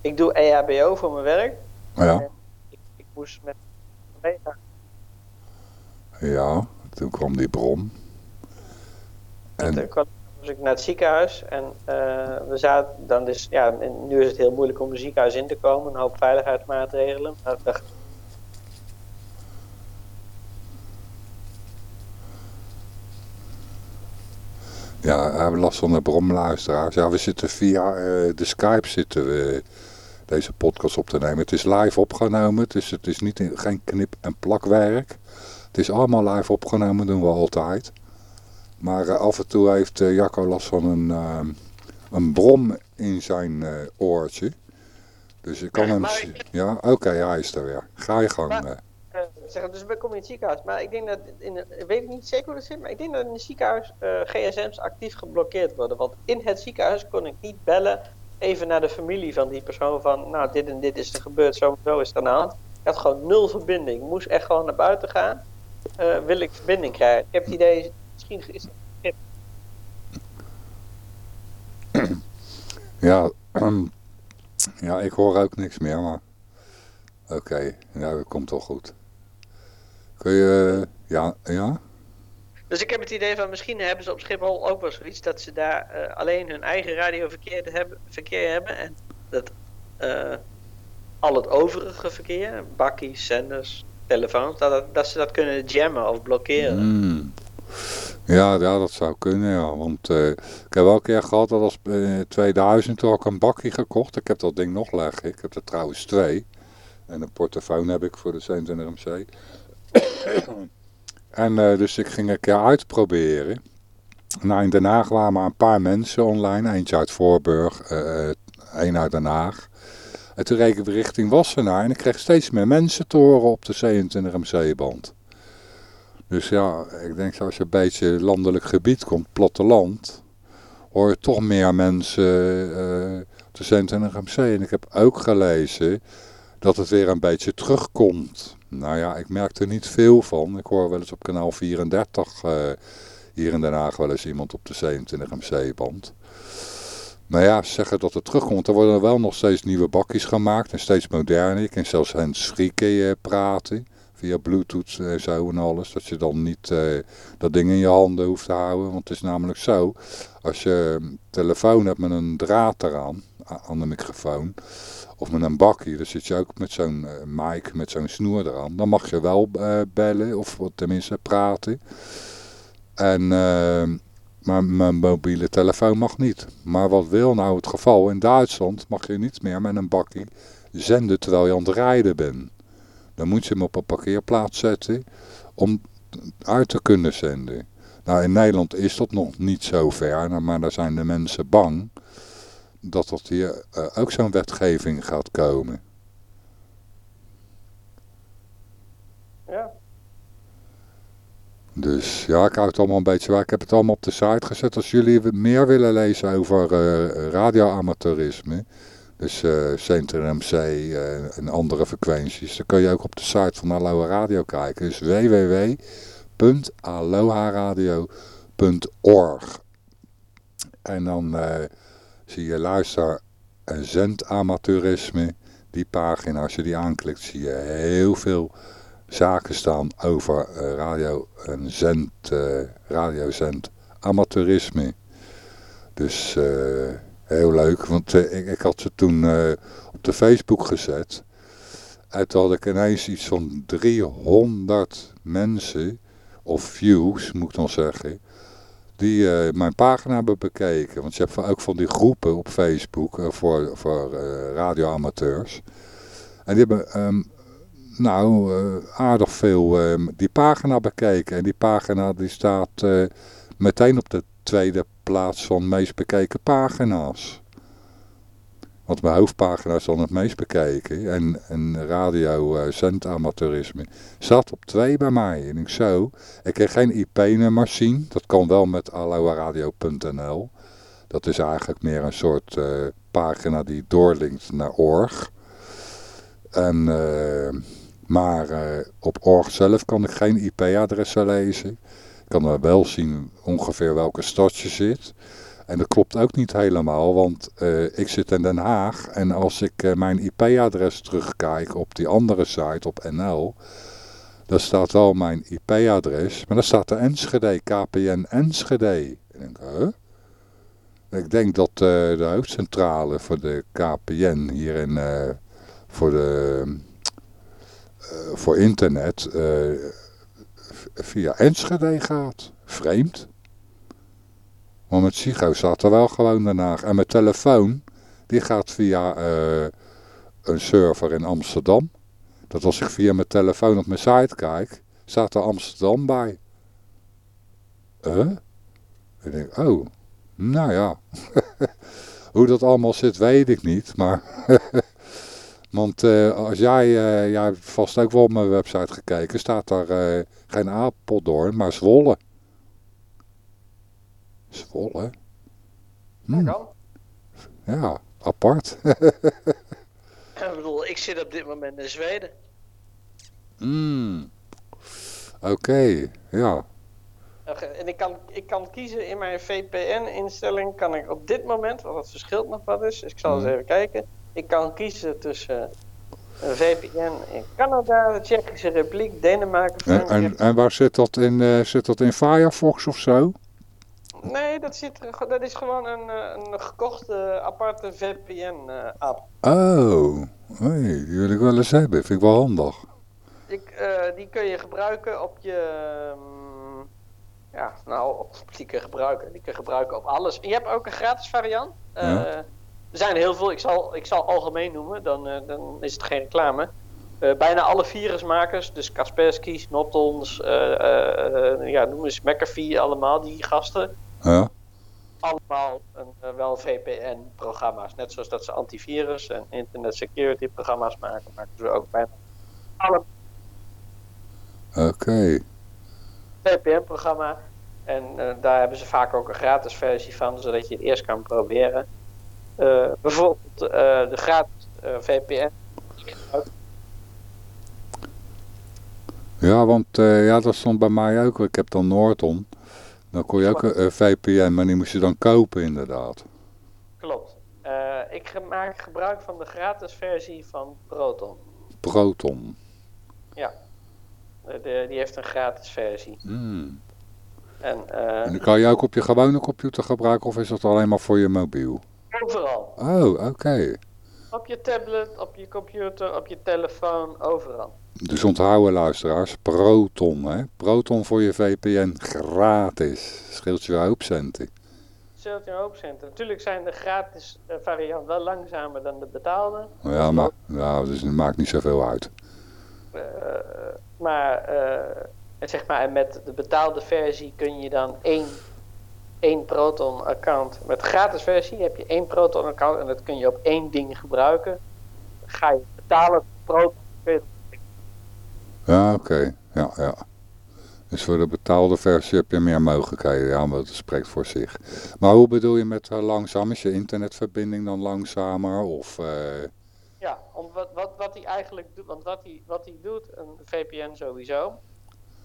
ik doe EHBO voor mijn werk. Ja, Ik, ik moest met ja, toen kwam die bron. Met En- was ik naar het ziekenhuis en eh, we zaten dan dus, ja, nu is het heel moeilijk om een ziekenhuis in te komen, een hoop veiligheidsmaatregelen. Maar dat- Ja, we hebben last van de bromluisteraars. Ja, we zitten via eh, de Skype zitten we deze podcast op te nemen. Het is live opgenomen, het is, het is niet geen knip- en plakwerk. Het is allemaal live opgenomen, doen we altijd. Maar eh, af en toe heeft eh, Jacco last van een, eh, een brom in zijn oortje. Dus ik kan hem... Ik- Ja, oké, hij is er weer. Ga je gang. Maar- eh. eh, zeg, dus ik kom in het ziekenhuis. Maar ik denk dat, in, een- ik weet niet zeker hoe dat zit, maar ik denk dat in het ziekenhuis eh, gsm's actief geblokkeerd worden. Want in het ziekenhuis kon ik niet bellen even naar de familie van die persoon van, nou dit en dit is er gebeurd, zo en zo is het aan de hand. Ik had gewoon nul verbinding. Ik moest echt gewoon naar buiten gaan. wil ik verbinding krijgen. Ik heb het idee, misschien is het [CLEARS THROAT] Ja, [CLEARS THROAT] ja, ik hoor ook niks meer, maar... Oké, ja, dat komt wel goed. Kun je... eh, ja, ja? Dus ik heb het idee van misschien hebben ze op Schiphol ook wel zoiets dat ze daar eh, alleen hun eigen radioverkeer hebben, verkeer hebben en dat eh, al het overige verkeer, bakkies, zenders, telefoons, dat, dat, dat ze dat kunnen jammen of blokkeren. Hmm. Ja, ja, dat zou kunnen, ja. Want uh, ik heb wel een keer gehad dat als in 2000 toen ik een bakje gekocht. Ik heb dat ding nog liggen. Ik heb er trouwens twee. En een portofoon heb ik voor de 27 MC. [COUGHS] en uh, dus ik ging een keer uitproberen. Nou, in Den Haag waren een paar mensen online. Eentje uit Voorburg, één uit Den Haag. En toen reed ik richting Wassenaar en ik kreeg steeds meer mensen te horen op de 27 MC-band. Dus ja, ik denk als je een beetje landelijk gebied komt, platteland, hoor je toch meer mensen uh, op de 27 MC. En ik heb ook gelezen dat het weer een beetje terugkomt. Nou ja, ik merk er niet veel van. Ik hoor wel eens op kanaal 34 uh, hier in Den Haag wel eens iemand op de 27 MC-band. Maar ja, zeggen dat het terugkomt. Er worden wel nog steeds nieuwe bakjes gemaakt en steeds moderner. Je kan zelfs hands-free praten via bluetooth en zo en alles. Dat je dan niet uh, dat ding in je handen hoeft te houden. Want het is namelijk zo, als je een telefoon hebt met een draad eraan, aan de microfoon, of met een bakje, dan zit je ook met zo'n uh, mic, met zo'n snoer eraan. Dan mag je wel bellen, of tenminste praten. En, maar mijn mobiele telefoon mag niet. Maar wat wil nou het geval? In Duitsland mag je niet meer met een bakje zenden terwijl je aan het rijden bent. Dan moet je hem op een parkeerplaats zetten om uit te kunnen zenden. Nou, in Nederland is dat nog niet zo ver, maar daar zijn de mensen bang dat dat hier uh, ook zo'n wetgeving gaat komen. Ja. Dus ja, ik hou het allemaal een beetje waar. Ik heb het allemaal op de site gezet. Als jullie meer willen lezen over uh, radioamateurisme, dus uh, Centrum MC uh, en andere frequenties. Dan kun je ook op de site van Aloha Radio kijken. Dus www.aloharadio.org En dan uh, zie je luister en zendamateurisme. Die pagina, als je die aanklikt, zie je heel veel zaken staan over radio en zend, radiozend amateurisme. Dus... Heel leuk, want uh, ik, ik, had ze toen uh, op de Facebook gezet. En toen had ik ineens iets van 300 mensen, of views moet ik dan zeggen, die uh, mijn pagina hebben bekeken. Want je hebt ook van die groepen op Facebook voor, voor radioamateurs. En die hebben um, nou aardig veel um, die pagina bekeken. En die pagina die staat meteen op de tweede plaats van meest bekeken pagina's. Want mijn hoofdpagina is dan het meest bekeken. En, en radio uh, zat op twee bij mij. En ik zo, ik kan geen IP-nummer zien. Dat kan wel met aloaradio.nl. Dat is eigenlijk meer een soort uh, pagina die doorlinkt naar org. En, uh, maar op org zelf kan ik geen IP-adressen lezen kan wel zien ongeveer welke stad je zit. En dat klopt ook niet helemaal, want uh, ik zit in Den Haag en als ik uh, mijn IP-adres terugkijk op die andere site, op NL, daar staat wel mijn IP-adres, maar daar staat de Enschede, KPN Enschede. ik denk, huh? Ik denk dat uh, de hoofdcentrale voor de KPN hier in, voor, de, voor internet via Enschede gaat. Vreemd. Maar met Sigo staat er wel gewoon daarna. En mijn telefoon, die gaat via uh, een server in Amsterdam. Dat als ik via mijn telefoon op mijn site kijk, staat er Amsterdam bij. Huh? Ik denk, oh, nou ja. [LAUGHS] Hoe dat allemaal zit, weet ik niet. Maar [LAUGHS] Want uh, als jij, uh, jij hebt vast ook wel op mijn website gekeken, staat daar uh, geen Apeldoorn, maar Zwolle. Zwolle? Hm. Ja, ja, apart. [LAUGHS] ik bedoel, ik zit op dit moment in Zweden. Hmm. Oké, okay, ja. En ik kan, ik kan kiezen in mijn VPN-instelling, kan ik op dit moment, want het verschilt nog wat is, dus ik zal eens even kijken ik kan kiezen tussen een VPN in Canada, de Tsjechische Republiek, Denemarken, Frankrijk. En, en, waar zit dat in? Uh, zit dat in Firefox of zo? Nee, dat, zit, dat is gewoon een, eh, een gekochte aparte VPN-app. Uh, oh, hey, die wil ik wel eens hebben. Vind ik wel handig. Ik, uh, die kun je gebruiken op je... Um, Ja, nou, die kun je gebruiken. Die kun je gebruiken op alles. En je hebt ook een gratis variant. Eh, Ja. Er zijn heel veel. Ik zal, ik zal algemeen noemen, dan, eh, dan is het geen reclame. Eh, bijna alle virusmakers, dus Kaspersky, Notons, eh, ja, noem eens McAfee, allemaal die gasten. Ja, Allemaal een, wel VPN-programma's. Net zoals dat ze antivirus en internet security programma's maken, maken ze ook bijna alle oké. VPN-programma. En daar hebben ze vaak ook een gratis versie van, zodat je het eerst kan proberen. Eh, bijvoorbeeld eh, de gratis eh, VPN. Ja, want ja, dat stond bij mij ook. Ik heb dan Norton. Dan kon je ook een VPN, maar die moest je dan kopen inderdaad. Klopt. Ik maak gebruik van de gratis versie van Proton. Proton. De, die heeft een gratis versie. Hmm. En En die kan je ook op je gewone computer gebruiken of is dat alleen maar voor je mobiel? Overal. Oh, oké. Op je tablet, op je computer, op je telefoon, overal. Dus onthouden luisteraars, Proton hè. Proton voor je VPN gratis. Scheelt je een hoop centen. Zult je een hoop centen. Natuurlijk zijn de gratis eh, variant wel langzamer dan de betaalde. Ja, maar ja, dus het maakt niet zoveel uit. Eh, maar, en zeg maar met de betaalde versie kun je dan één, één Proton account. Met gratis versie heb je één Proton account en dat kun je op één ding gebruiken. Ga je betalen Proton. kun je- Ja, oké. Ja, ja. Dus voor de betaalde versie heb je meer mogelijkheden. Ja, maar dat spreekt voor zich. Maar hoe bedoel je met eh, langzaam? Is je internetverbinding dan langzamer? Of, eh, Ja, om wat, wat, wat hij eigenlijk doet, want wat hij, wat hij doet, een VPN sowieso,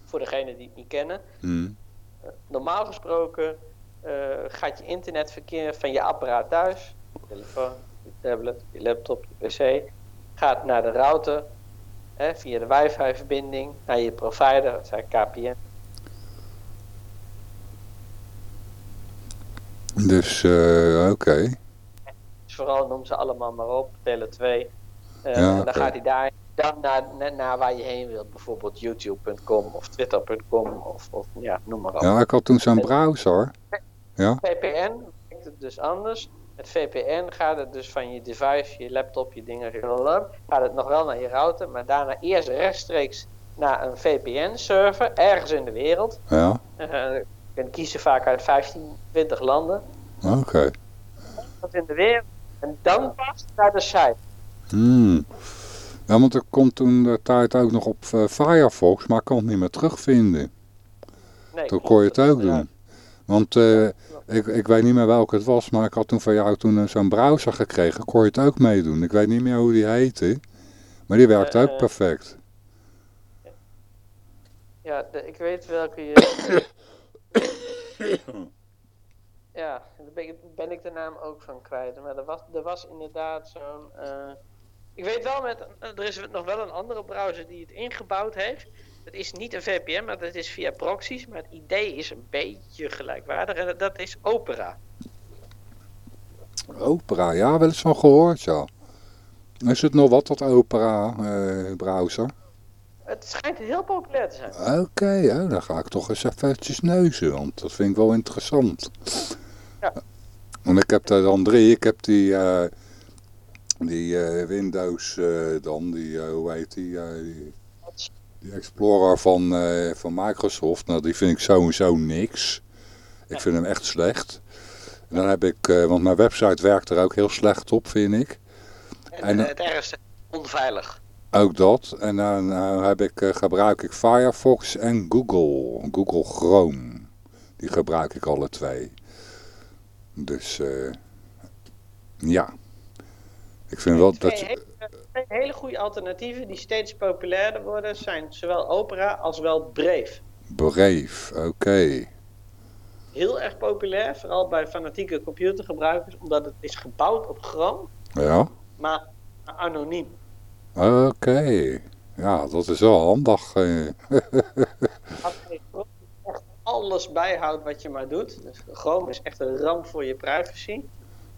voor degenen die het niet kennen. hmm, Normaal gesproken eh, gaat je internetverkeer van je apparaat thuis, je telefoon, je tablet, je laptop, je pc, gaat naar de router hè, via de wifi-verbinding naar je provider, dat zijn KPN. Dus, eh, oké. Dus vooral noem ze allemaal maar op, Tele 2. Eh, Ja, en dan gaat hij daar dan naar, net naar waar je heen wilt, bijvoorbeeld youtube.com of twitter.com of, of ja, noem maar op. Ja, ik had toen zo'n browser. VPN werkt het dus anders. Met VPN gaat het dus van je device, je laptop, je dingen, gaat het nog wel naar je router, maar daarna eerst rechtstreeks naar een VPN-server ergens in de wereld. Ja, Eh, je kunt kiezen vaak uit 15, 20 landen. oké. Dat in de wereld. En dan pas naar de site. Hmm. Ja, want er komt toen de tijd ook nog op eh, Firefox, maar ik kon het niet meer terugvinden. Nee, Toen kon je het ook Ja. doen. Want eh, ik, ik weet niet meer welke het was, maar ik had toen van jou toen eh, zo'n browser gekregen. Kon je het ook meedoen. Ik weet niet meer hoe die heette. Maar die werkt ook eh. perfect. Ja, de- ik weet welke je. [COUGHS] ja, daar ben ik, ben ik de naam ook van kwijt. Maar er was, er was inderdaad zo'n. eh, ik weet wel, met, er is nog wel een andere browser die het ingebouwd heeft. Het is niet een VPN, maar dat is via proxies. Maar het idee is een beetje gelijkwaardig. En dat- is Opera. Opera, ja, wel eens van gehoord, ja. Is het nog wat, dat Opera eh, browser? Het schijnt heel populair te zijn. Oké, dan ga ik toch eens eventjes neuzen, want dat vind ik wel interessant. Ja. Want ik heb er dan drie. Ik heb die, eh, die eh, Windows dan, die, hoe heet die, die, die Explorer van, eh, van Microsoft. Nou, die vind ik sowieso niks. Ik vind hem echt slecht. En dan heb ik, eh, want mijn website werkt er ook heel slecht op, vind ik. En, En, eh, het ergste, onveilig. Ook dat. En dan eh, heb ik, gebruik ik Firefox en Google. Google Chrome. Die gebruik ik alle twee. Dus ja. Ik vind wel dat... hele, goede alternatieven die steeds populairder worden zijn zowel Opera als wel Brave. Brave, oké. Heel erg populair, vooral bij fanatieke computergebruikers, omdat het is gebouwd op Chrome, Ja, maar anoniem. oké. Ja, dat is wel handig. eh. [LAUGHS] Als je Chrome echt alles bijhoudt wat je maar doet, dus Chrome is echt een ramp voor je privacy.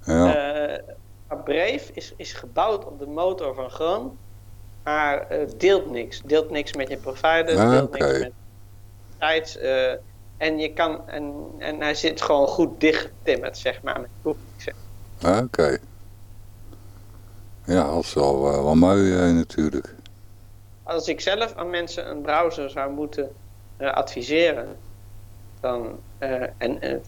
ja, Eh, maar Brave is, is gebouwd op de motor van Chrome, maar eh, deelt niks. Deelt niks met je provider, Ah, deelt niks met sites. eh, En, je kan, en, en hij zit gewoon goed dichtgetimmerd, zeg maar. Met Oké. Ja, dat is wel, uh, wel mooi uh, natuurlijk. Als ik zelf aan mensen een browser zou moeten uh, adviseren, dan. en,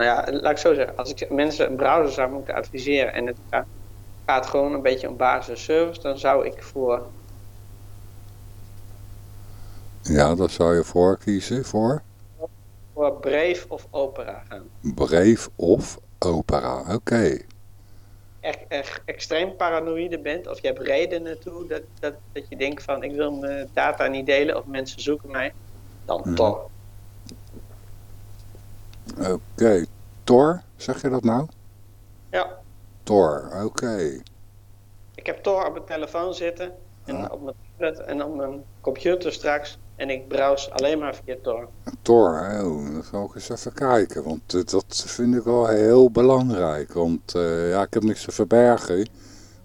nou ja, laat ik zo zeggen. Als ik mensen een browser zou moeten adviseren en het gaat, gewoon een beetje om basisservice, dan zou ik voor. Ja, dat zou je voor kiezen voor? Voor Brave of Opera gaan. Brave of Opera, oké. Okay. Echt, echt extreem paranoïde bent, of je hebt redenen toe dat, dat, dat je denkt van ik wil mijn data niet delen of mensen zoeken mij, dan hmm. Tor. Oké, okay. Tor, zeg je dat nou? Ja. Tor, oké. Ik heb Tor op mijn telefoon zitten en ah. op mijn tablet en op mijn computer straks en ik browse alleen maar via Tor. Tor, oh, dan ga ik eens even kijken. Want uh, dat vind ik wel heel belangrijk. Want uh, ja, ik heb niks te verbergen.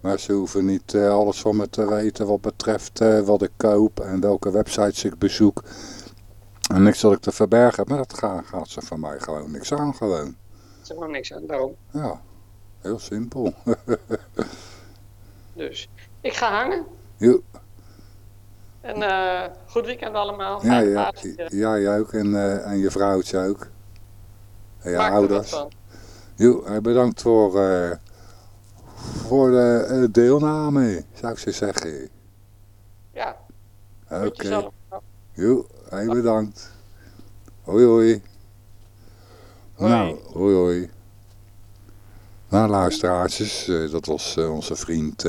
Maar ze hoeven niet uh, alles van me te weten wat betreft wat ik koop en welke websites ik bezoek. En niks dat ik te verbergen heb. Maar dat gaat, gaat ze van mij gewoon niks aan gewoon. Ze gewoon niks aan, daarom. Ja, heel simpel. [LAUGHS] dus, ik ga hangen. Jo. En uh, goed weekend allemaal. Ja, ja, ja, jij ook. En, uh, en je vrouwtje ook. En je Maak ouders. Jo, bedankt voor, uh, voor de deelname, zou ik ze zeggen. Ja. Oké. Okay. Jo, hey, bedankt. Hoi, hoi. hoi. Nou, hoi, hoi. Nou, luisteraartjes, dat was onze vriend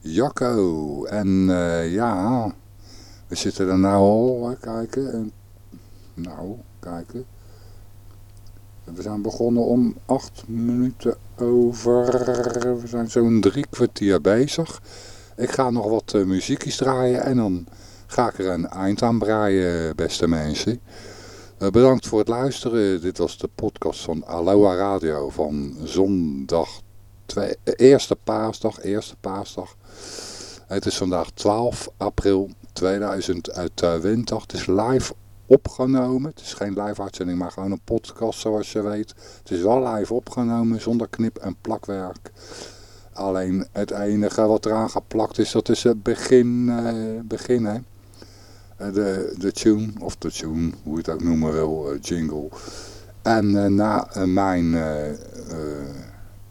Jacco. En ja... We zitten er nou al, kijken. En, nou, kijken. We zijn begonnen om acht minuten over. We zijn zo'n drie kwartier bezig. Ik ga nog wat muziekjes draaien en dan ga ik er een eind aan breien, beste mensen. Uh, bedankt voor het luisteren. Dit was de podcast van Aloha Radio van zondag, uh, eerste paasdag, eerste paasdag. Het is vandaag 12 april 2020. Het is live opgenomen. Het is geen live uitzending, maar gewoon een podcast zoals je weet. Het is wel live opgenomen zonder knip en plakwerk. Alleen het enige wat eraan geplakt is, dat is het begin, hè. Eh, de, de tune, of de tune, hoe je het ook noemen wil, uh, jingle. En uh, na mijn,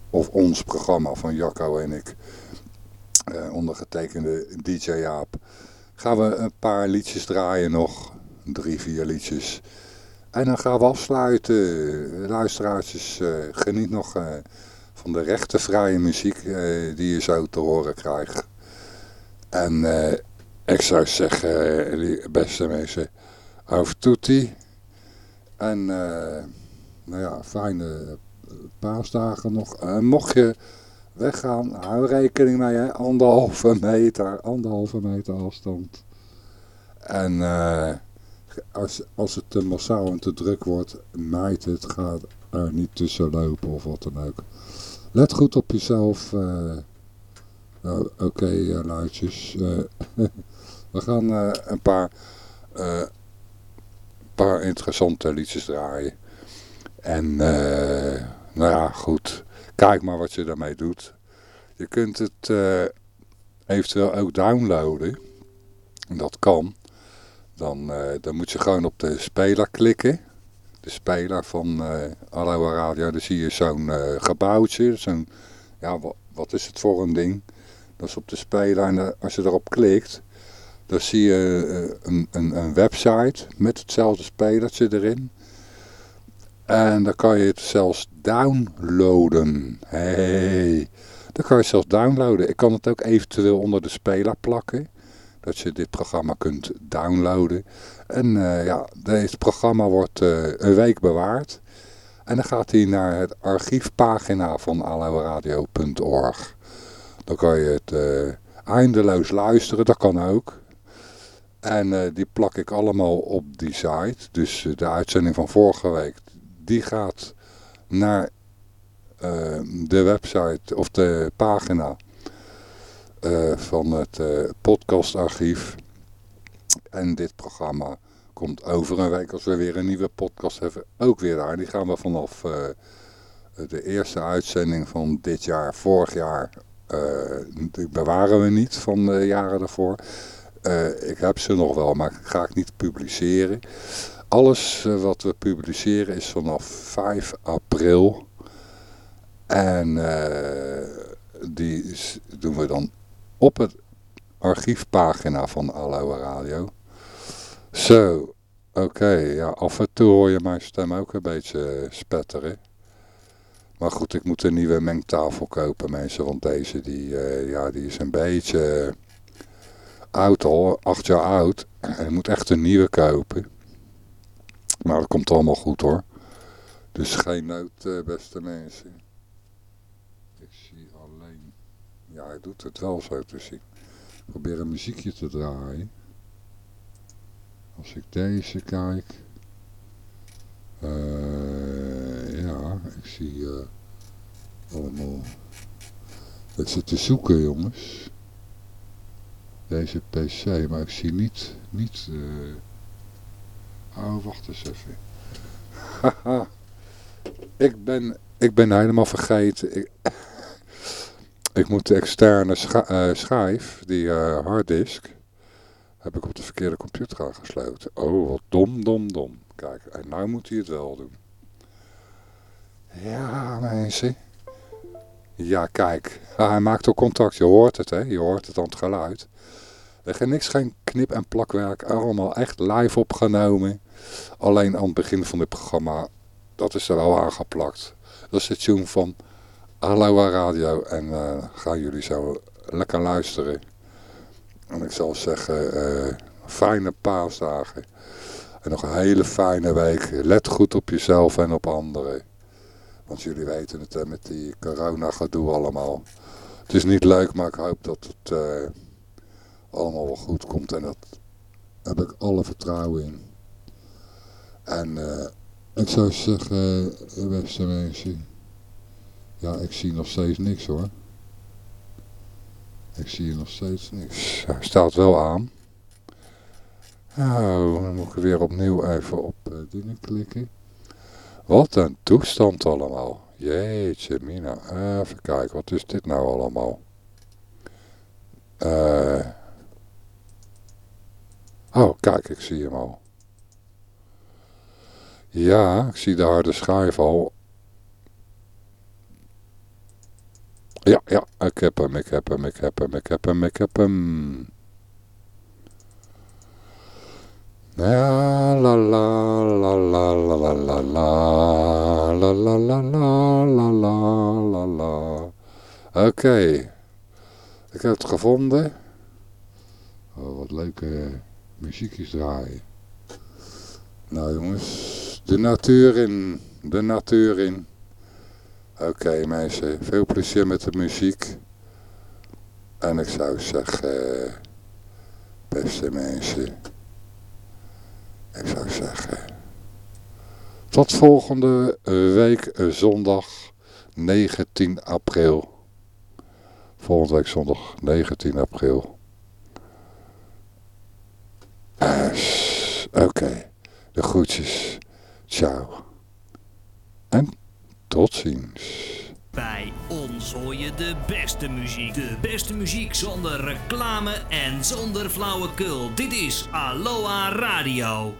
of ons programma van Jacco en ik, ondergetekende DJ Jaap, gaan we een paar liedjes draaien nog. Drie, vier liedjes. En dan gaan we afsluiten. Luisteraartjes, geniet nog van de rechte vrije muziek die je zo te horen krijgt. En ik zou zeggen, beste mensen, over toetie. En nou ja, fijne paasdagen nog. mocht je weggaan. Hou rekening mee, hè. Anderhalve meter, anderhalve meter afstand. En uh, als, als het te massaal en te druk wordt, mijt het, gaat er niet tussen lopen of wat dan ook. Let goed op jezelf. Uh, Oké, okay, uh, luidjes. [LAUGHS] we gaan een paar, paar interessante liedjes draaien. En nou ja, goed. Kijk maar wat je daarmee doet. Je kunt het eventueel ook downloaden. Dat kan. Dan, dan moet je gewoon op de speler klikken. De speler van uh, Radio. Dan zie je zo'n gebouwtje. Zo'n, ja, wat, wat, is het voor een ding? Dat is op de speler. En als je erop klikt, dan zie je een, een, een website met hetzelfde spelertje erin. En dan kan je het zelfs downloaden. Hey, dan kan je het zelfs downloaden. Ik kan het ook eventueel onder de speler plakken. Dat je dit programma kunt downloaden. En uh, ja, dit programma wordt uh, een week bewaard. En dan gaat hij naar het archiefpagina van aloaradio.org. Dan kan je het eindeloos luisteren, dat kan ook. En die plak ik allemaal op die site. Dus de uitzending van vorige week, die gaat naar uh, de website of de pagina van het podcastarchief. En dit programma komt over een week als we weer een nieuwe podcast hebben, ook weer daar. Die gaan we vanaf de eerste uitzending van dit jaar, vorig jaar, bewaren we niet van de jaren daarvoor. Uh, ik heb ze nog wel, maar ga ik niet publiceren. Alles wat we publiceren is vanaf 5 april. En die doen we dan op het archiefpagina van Aloha Radio. Zo, oké. ja, af en toe hoor je mijn stem ook een beetje spetteren. Maar goed, ik moet een nieuwe mengtafel kopen, mensen. Want deze, die, ja, die is een beetje oud al, acht jaar oud. [CLEARS THROAT] Ik moet echt een nieuwe kopen. Maar dat komt allemaal goed hoor. Dus geen nood, uh, beste mensen. Ik zie alleen... Ja, hij doet het wel zo te zien. Ik probeer een muziekje te draaien. Als ik deze kijk. Uh, ja, ik zie uh, allemaal. Ik zit te zoeken jongens. Deze pc, maar ik zie niet, niet, uh... oh wacht eens even. Haha, [LAUGHS] ik ben, ik ben helemaal vergeten. Ik, [LAUGHS] ik moet de externe scha schijf, die harddisk, heb ik op de verkeerde computer aangesloten. Oh, wat dom, dom, dom. Kijk, en nou moet hij het wel doen. Ja, mensen. Ja, kijk. Ah, hij maakt ook contact. Je hoort het, hè. Je hoort het aan het geluid. Er niks, geen knip- en plakwerk. Allemaal echt live opgenomen. Alleen aan het begin van dit programma, dat is er wel aangeplakt. Dat is het tune van Aloha Radio. En uh, gaan jullie zo lekker luisteren. En ik zal zeggen, uh, fijne paasdagen. En nog een hele fijne week. Let goed op jezelf en op anderen. Want jullie weten het met die corona gedoe allemaal. Het is niet leuk, maar ik hoop dat het uh, allemaal wel goed komt. En dat heb ik alle vertrouwen in. En uh, ik zou zeggen, beste mensen. Ja, ik zie nog steeds niks hoor. Ik zie nog steeds niks. Hij staat wel aan. Nou, dan moet ik weer opnieuw even op uh, dingen klikken. Wat een toestand allemaal. Jeetje mina. Even kijken, wat is dit nou allemaal? Uh, oh, kijk, ik zie hem al. Ja, ik zie de harde schijf al Ja, ja, ik heb hem, ik heb hem, ik heb hem, ik heb hem, ik heb hem. La la la la la la la la la la la la la la la Oké, ik heb het gevonden. Oh, wat leuke muziekjes draaien. Nou jongens, de natuur in, de natuur in. Oké mensen, veel plezier met de muziek. En ik zou zeggen, beste mensen, ik zou zeggen, tot volgende week eh, zondag 19 april. Volgende week zondag 19 april. Oké, okay. de groetjes. Ciao. En tot ziens. Bij ons hoor je de beste muziek. De beste muziek zonder reclame en zonder flauwekul. Dit is Aloha Radio.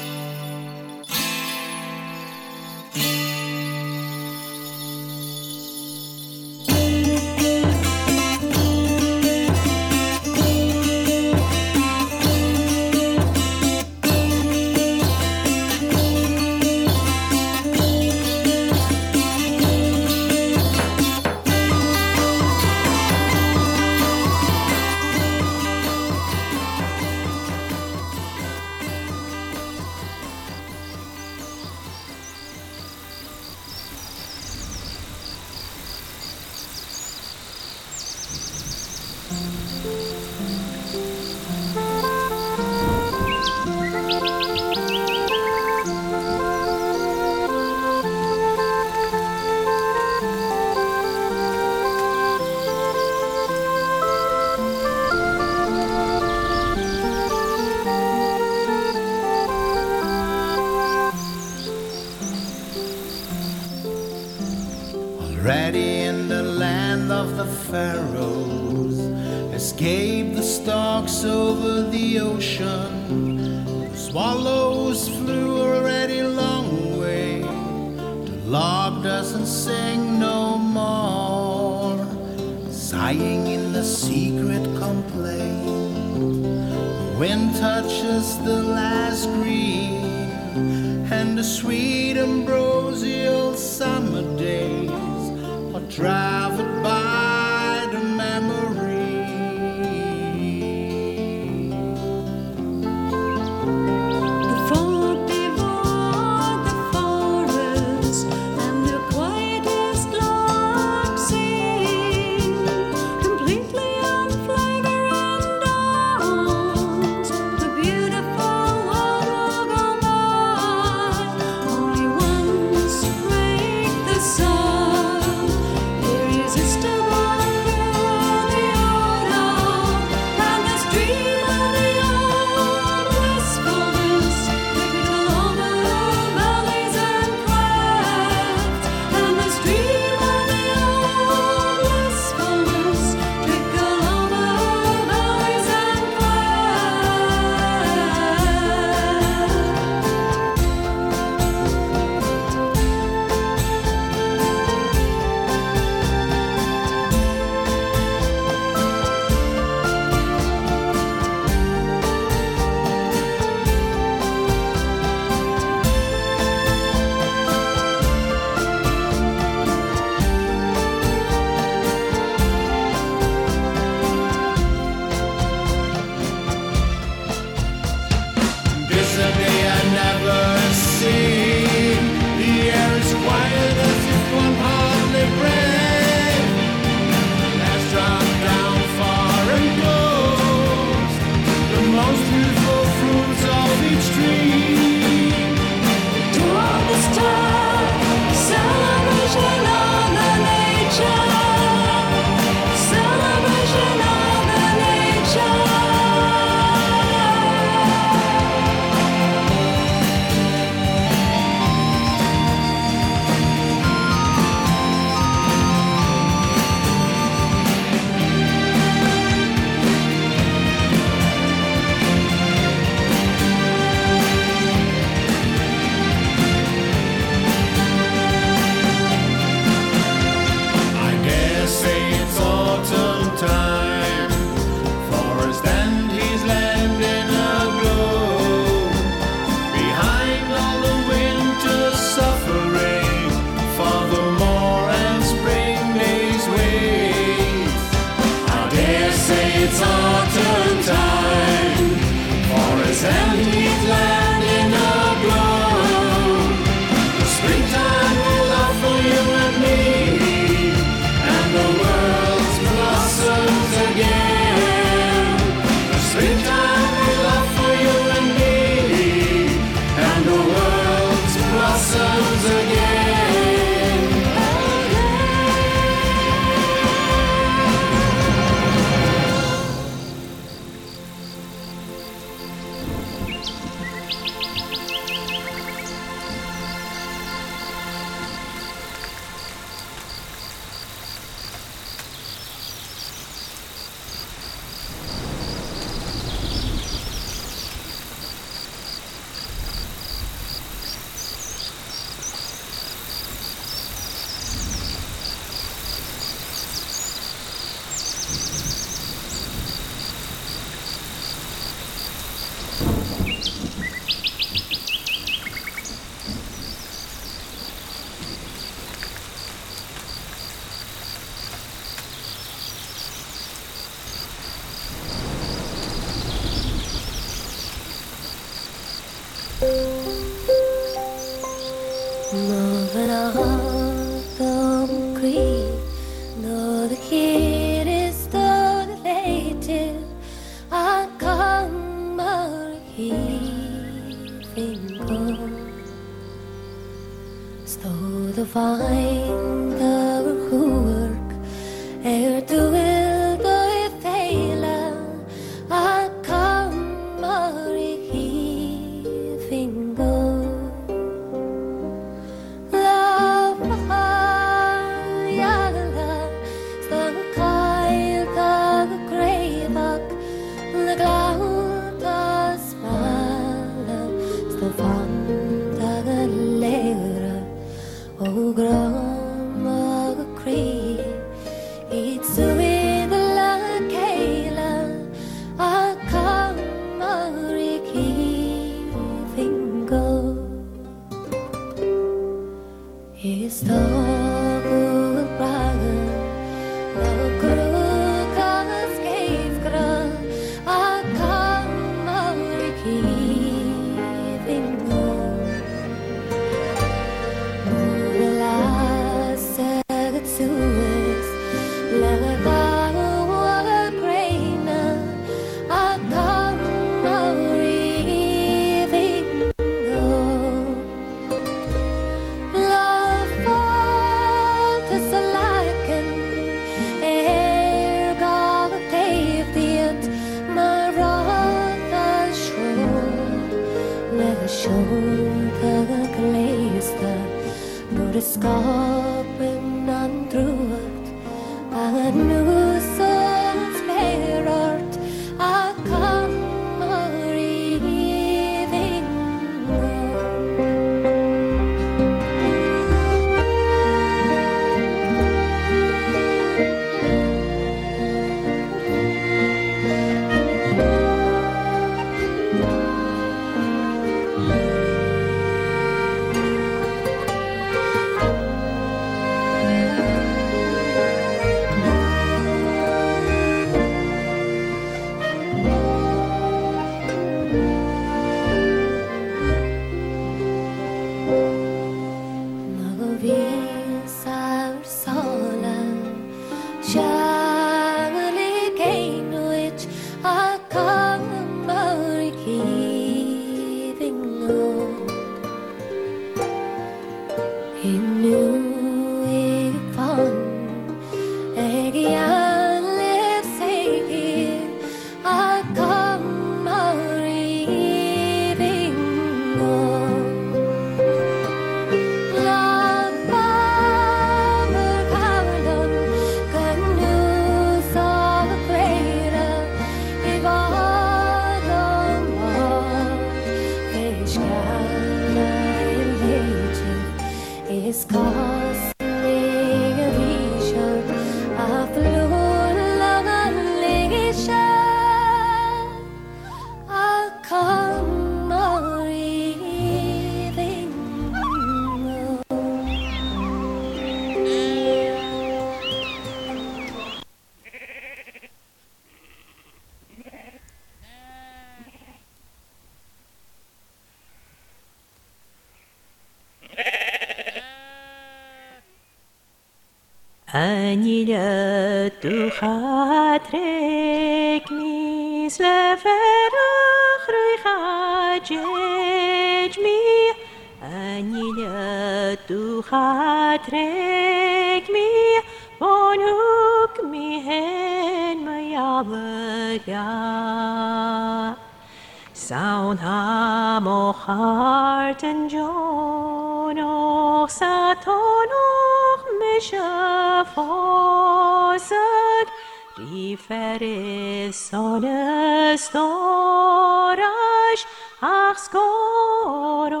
ach να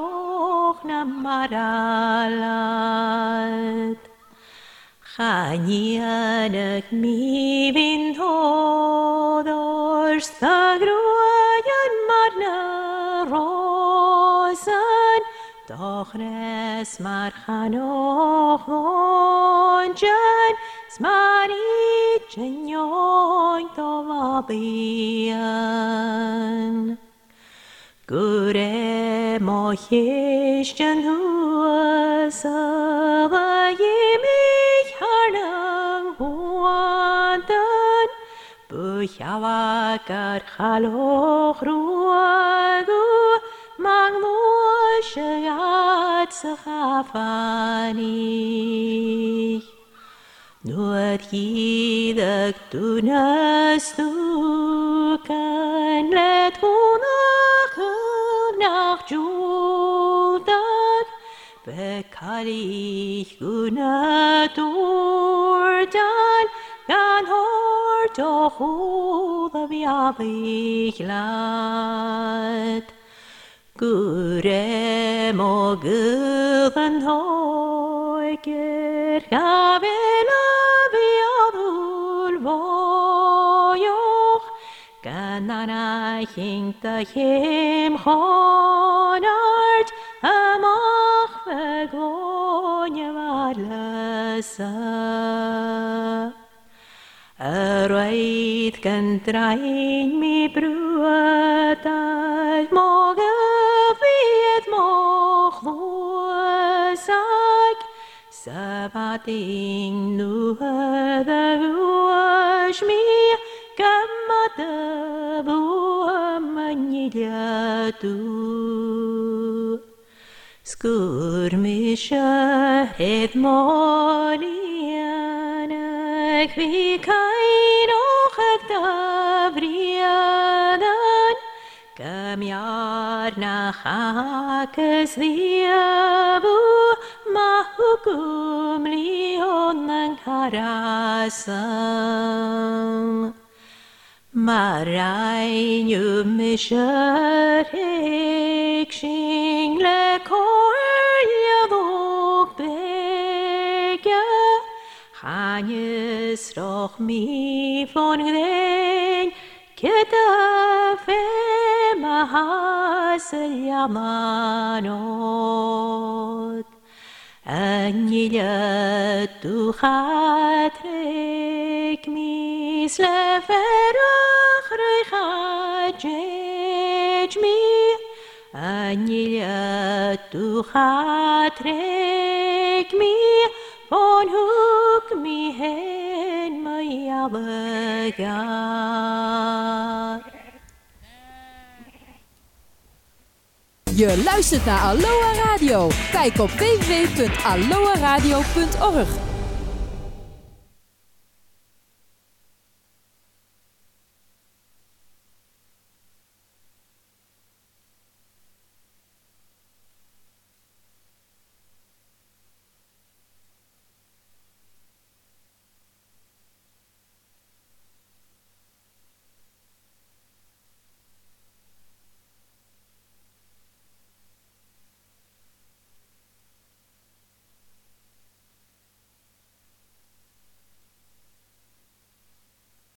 na maralat. Χανιάνεκ μη βιντόδος θα γρουαγιάν μαρνα ρόζαν το χρες μαρχανόχ γόντζαν σμαρίτσεν το βαπίαν. 그래 뭐 희션 후서 이미 현황 후원던 부야와 가르로 루아구 망무셔야 스하파니 누아디덕 두나스칸 레투나 Jordan, ve kalig una Jordan, gan hort och hola vi avig lad. Gurem og gulen hoiger, gavel av i. 나라 hinter him honert amach vergogne varlesa me, kentrain mi bruet al moge more moch voesag Sabating nu hede vuash me kamada buamanyadu skurmisha et molianak vikaino chavdavrianan kamyar nachakas viabu mahukum lionan karasam Marainjumi kärlek skingle korja vågbägge Hanjes roch mi von hväng keda fema hasel yamanot Anjilja tu hatrek mi jabegaar Je luistert naar Aloha Radio. Kijk op www.aloha radio.org.